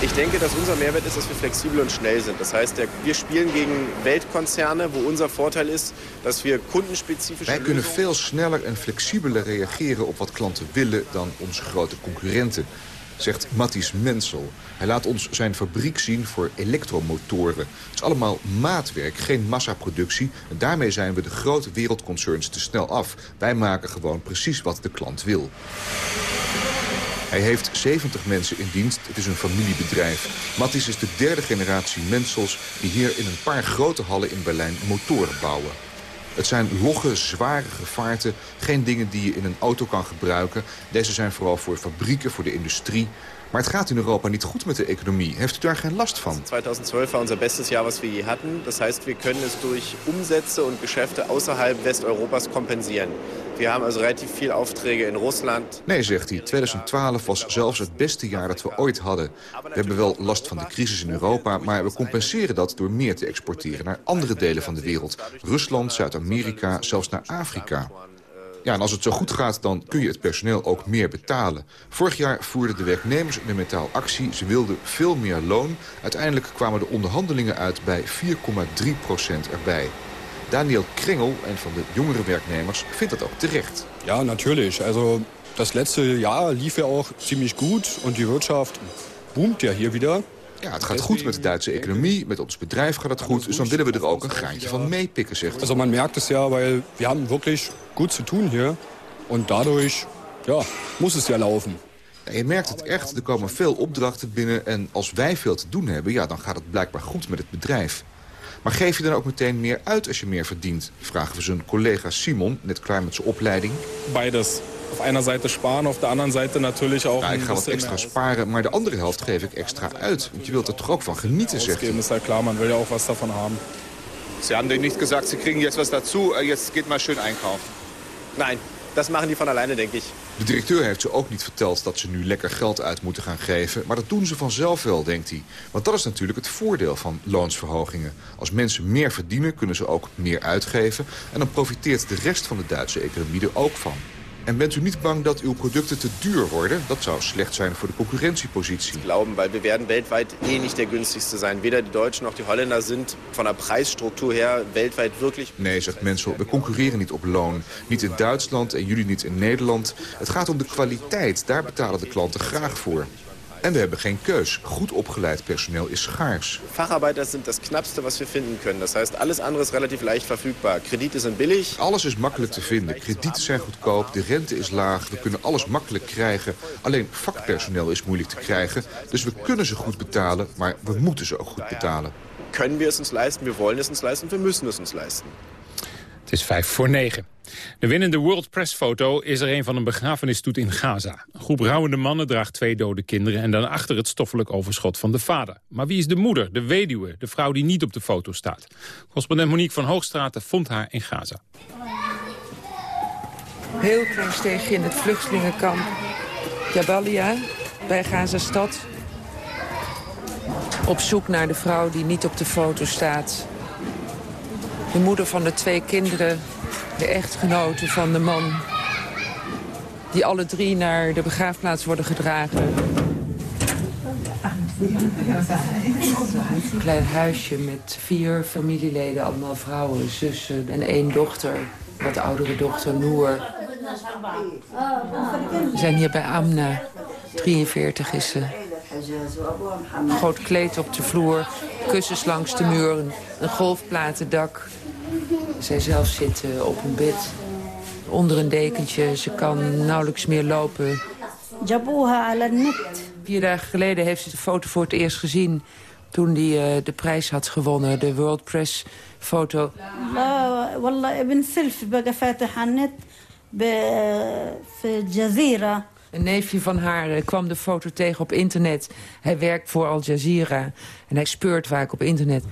Ich denke, dass unser Mehrwert ist, dass wir flexibel und schnell sind. Das heißt, wir spielen gegen Weltkonzerne, wo unser Vorteil ist, dass wir kundenspezifische Wij kunnen veel sneller en flexibeler reageren op wat klanten willen dan onze grote concurrenten zegt Matties Mensel. Hij laat ons zijn fabriek zien voor elektromotoren. Het is allemaal maatwerk, geen massaproductie. En daarmee zijn we de grote wereldconcerns te snel af. Wij maken gewoon precies wat de klant wil. Hij heeft 70 mensen in dienst. Het is een familiebedrijf. Mattis is de derde generatie Mensels die hier in een paar grote hallen in Berlijn motoren bouwen. Het zijn logge, zware gevaarten. Geen dingen die je in een auto kan gebruiken. Deze zijn vooral voor fabrieken, voor de industrie. Maar het gaat in Europa niet goed met de economie. Heeft u daar geen last van? 2012 war unser bestes Jahr, was wir je hatten. Das heißt, wir können es durch Umsätze und Geschäfte außerhalb Westeuropas kompensieren. Wir haben also relativ viel Aufträge in Rusland. Nee, zegt hij. 2012 was zelfs het beste jaar dat we ooit hadden. We hebben wel last van de crisis in Europa, maar we compenseren dat door meer te exporteren naar andere delen van de wereld. Rusland, Zuid-Amerika, zelfs naar Afrika. Ja, en als het zo goed gaat, dan kun je het personeel ook meer betalen. Vorig jaar voerden de werknemers in de actie. Ze wilden veel meer loon. Uiteindelijk kwamen de onderhandelingen uit bij 4,3 procent erbij. Daniel Kringel, een van de jongere werknemers, vindt dat ook terecht. Ja, natuurlijk. Also, das letzte Jahr lief ja auch ziemlich gut und die Wirtschaft boomt ja hier wieder. Ja, het gaat goed met de Duitse economie, met ons bedrijf gaat het goed. Dus dan willen we er ook een graantje van meepikken, zegt hij. Also man merkt es ja, weil wir haben wirklich gut zu tun hier. Und dadurch, ja, muss es ja laufen. Ja, je merkt het echt, er komen veel opdrachten binnen... en als wij veel te doen hebben, ja, dan gaat het blijkbaar goed met het bedrijf. Maar geef je dan ook meteen meer uit als je meer verdient? Vragen we zijn collega Simon, net klaar met zijn opleiding. Beides. Op einer Seite sparen, op de andere zijde natuurlijk ook. Ja, ik ga wat extra sparen, maar de andere helft geef ik extra uit. Want je wilt er toch ook van genieten, zegt hij. is ja klar, man wil ja ook wat daarvan hebben. Ze hebben niet gezegd, ze krijgen jetzt was dazu, jetzt geht maar schön einkaufen. Nee, dat maken die van alleine, denk ik. De directeur heeft ze ook niet verteld dat ze nu lekker geld uit moeten gaan geven. Maar dat doen ze vanzelf wel, denkt hij. Want dat is natuurlijk het voordeel van loonsverhogingen. Als mensen meer verdienen, kunnen ze ook meer uitgeven. En dan profiteert de rest van de Duitse economie er ook van. En bent u niet bang dat uw producten te duur worden? Dat zou slecht zijn voor de concurrentiepositie. Glauben, weil wir werden weltweit eh nicht der günstigste sein. Weder die Deutschen noch die Holländer sind von der Preisstruktur her weltweit wirklich... Nee, zegt Mensel, we concurreren niet op loon. Niet in Duitsland en jullie niet in Nederland. Het gaat om de kwaliteit. Daar betalen de klanten graag voor. En we hebben geen keus. Goed opgeleid personeel is schaars. Facharbeiter sind das knappste, was wir finden können. Das heißt, alles andere ist relativ leicht verfügbar. Kredieten sind billig. Alles is makkelijk te vinden. Kredieten zijn goedkoop, de rente is laag. We kunnen alles makkelijk krijgen. Alleen vakpersoneel is moeilijk te krijgen. Dus we kunnen ze goed betalen, maar we moeten ze ook goed betalen. Können wir es uns leisten? Wir wollen es uns leisten. Wir müssen es uns leisten. Het is vijf voor negen. De winnende World Press foto is er een van een begrafenisstoet in Gaza. Een groep rouwende mannen draagt twee dode kinderen... en dan achter het stoffelijk overschot van de vader. Maar wie is de moeder, de weduwe, de vrouw die niet op de foto staat? Correspondent Monique van Hoogstraten vond haar in Gaza. Heel klein in het vluchtelingenkamp Jabalia bij Gaza-stad. Op zoek naar de vrouw die niet op de foto staat. De moeder van de twee kinderen, de echtgenote van de man... die alle drie naar de begraafplaats worden gedragen. Een klein huisje met vier familieleden, allemaal vrouwen, zussen en één dochter. Wat oudere dochter, Noor. We zijn hier bij Amna. 43 is ze. Een groot kleed op de vloer, kussens langs de muur, een, golfplatendak. Zij zelf zit eh, op een bed, onder een dekentje. Ze kan nauwelijks meer lopen. Vier dagen geleden heeft ze de foto voor het eerst gezien... toen hij eh, de prijs had gewonnen, de World Press foto. Een neefje van haar eh, kwam de foto tegen op internet. Hij werkt voor Al Jazeera en hij speurt vaak op internet.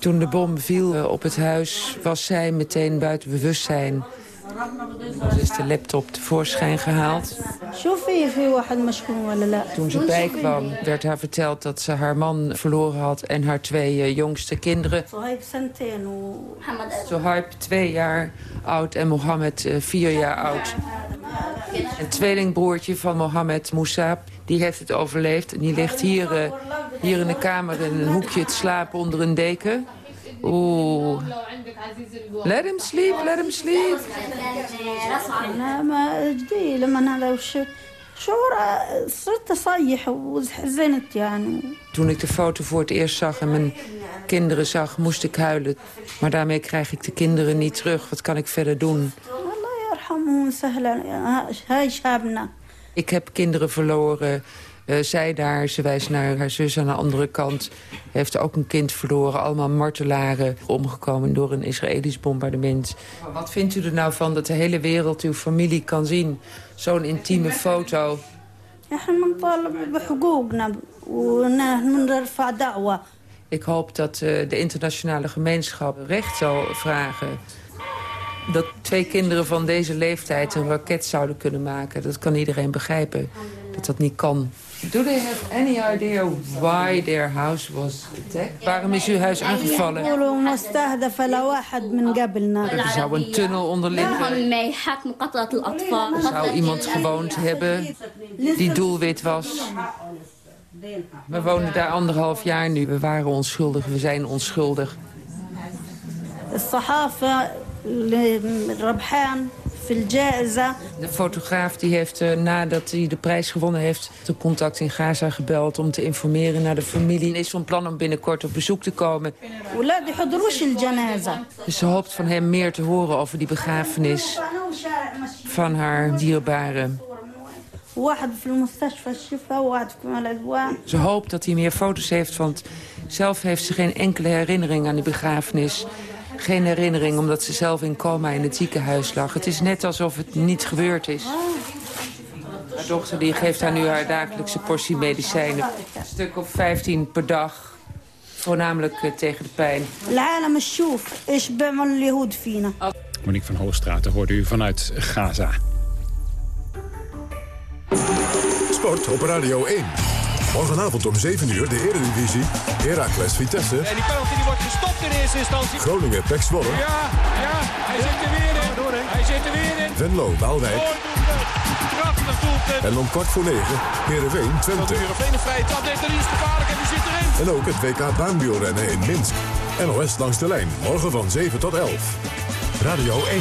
Toen de bom viel eh, op het huis was zij meteen buiten bewustzijn. Ze is de laptop tevoorschijn gehaald. Toen ze bijkwam werd haar verteld dat ze haar man verloren had... en haar twee eh, jongste kinderen. Zohaib twee jaar oud en Mohammed eh, vier jaar oud. Een tweelingbroertje van Mohammed Moussaab, die heeft het overleefd. En die ligt hier, eh, hier in de kamer in een hoekje te slapen onder een deken... Oeh. Let him sleep, let him sleep. لا ما جدي لما هذا وش شعور صرت أصيح وحزنت يعني Toen ik de foto voor het eerst zag en mijn kinderen zag, moest ik huilen. Maar daarmee krijg ik de kinderen niet terug. Wat kan ik verder doen? الله يرحمه سهلا هاي شابنا Ik heb kinderen verloren. Eh, zij daar, ze wijst naar haar zus aan de andere kant... heeft ook een kind verloren, allemaal martelaren... omgekomen door een Israëlisch bombardement. Wat vindt u er nou van dat de hele wereld uw familie kan zien? Zo'n intieme foto. Ik hoop dat eh, de internationale gemeenschap recht zal vragen dat twee kinderen van deze leeftijd een raket zouden kunnen maken. Dat kan iedereen begrijpen, dat dat niet kan. Do they any idee why their house was attacked? Waarom is uw huis aangevallen? Er zou een tunnel onder liggen. Er zou iemand gewoond hebben die doelwit was. We wonen daar anderhalf jaar nu. We waren onschuldig, we zijn onschuldig. De de fotograaf die heeft eh, nadat hij de prijs gewonnen heeft... de contact in Gaza gebeld om te informeren naar de familie. En is van plan om binnenkort op bezoek te komen. Dus ze hoopt van hem meer te horen over die begrafenis van haar dierbare. Ze hoopt dat hij meer foto's heeft, want zelf heeft ze geen enkele herinnering aan die begrafenis geen herinnering, omdat ze zelf in coma in het ziekenhuis lag. Het is net alsof het niet gebeurd is. Haar dochter die geeft haar nu haar dagelijkse portie medicijnen. Een stuk of 15 per dag. Voornamelijk eh, tegen de pijn. Monique van Hoogstraten hoorde u vanuit Gaza. Sport op Radio 1. Morgenavond om 7 uur de Eredivisie. Heracles Vitesse. En die penalty die wordt gestopt in eerste instantie. Groningen Pek Zwolle. Ja, ja, hij zit er weer in. Hij zit er weer in. Venlo Waalwijk. Prachtig doelpunt. En om kwart voor negen Heerenveen Twente. Heerenveen een vrije trap is gevaarlijk en die zit erin. En ook het WK baanwielrennen in Minsk. NOS langs de lijn. Morgen van 7 tot 11. Radio 1.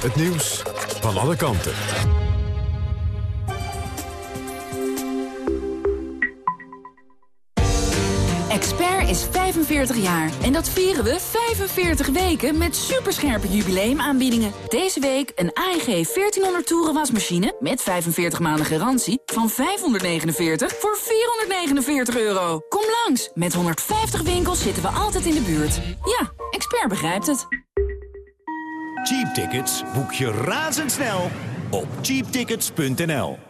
Het nieuws van alle kanten. Is 45 jaar en dat vieren we 45 weken met superscherpe jubileumaanbiedingen. Deze week een AEG 1400 toeren wasmachine met 45 maanden garantie van 549 voor 449 euro. Kom langs, met 150 winkels zitten we altijd in de buurt. Ja, Expert begrijpt het. Cheap tickets boek je razendsnel op cheaptickets.nl.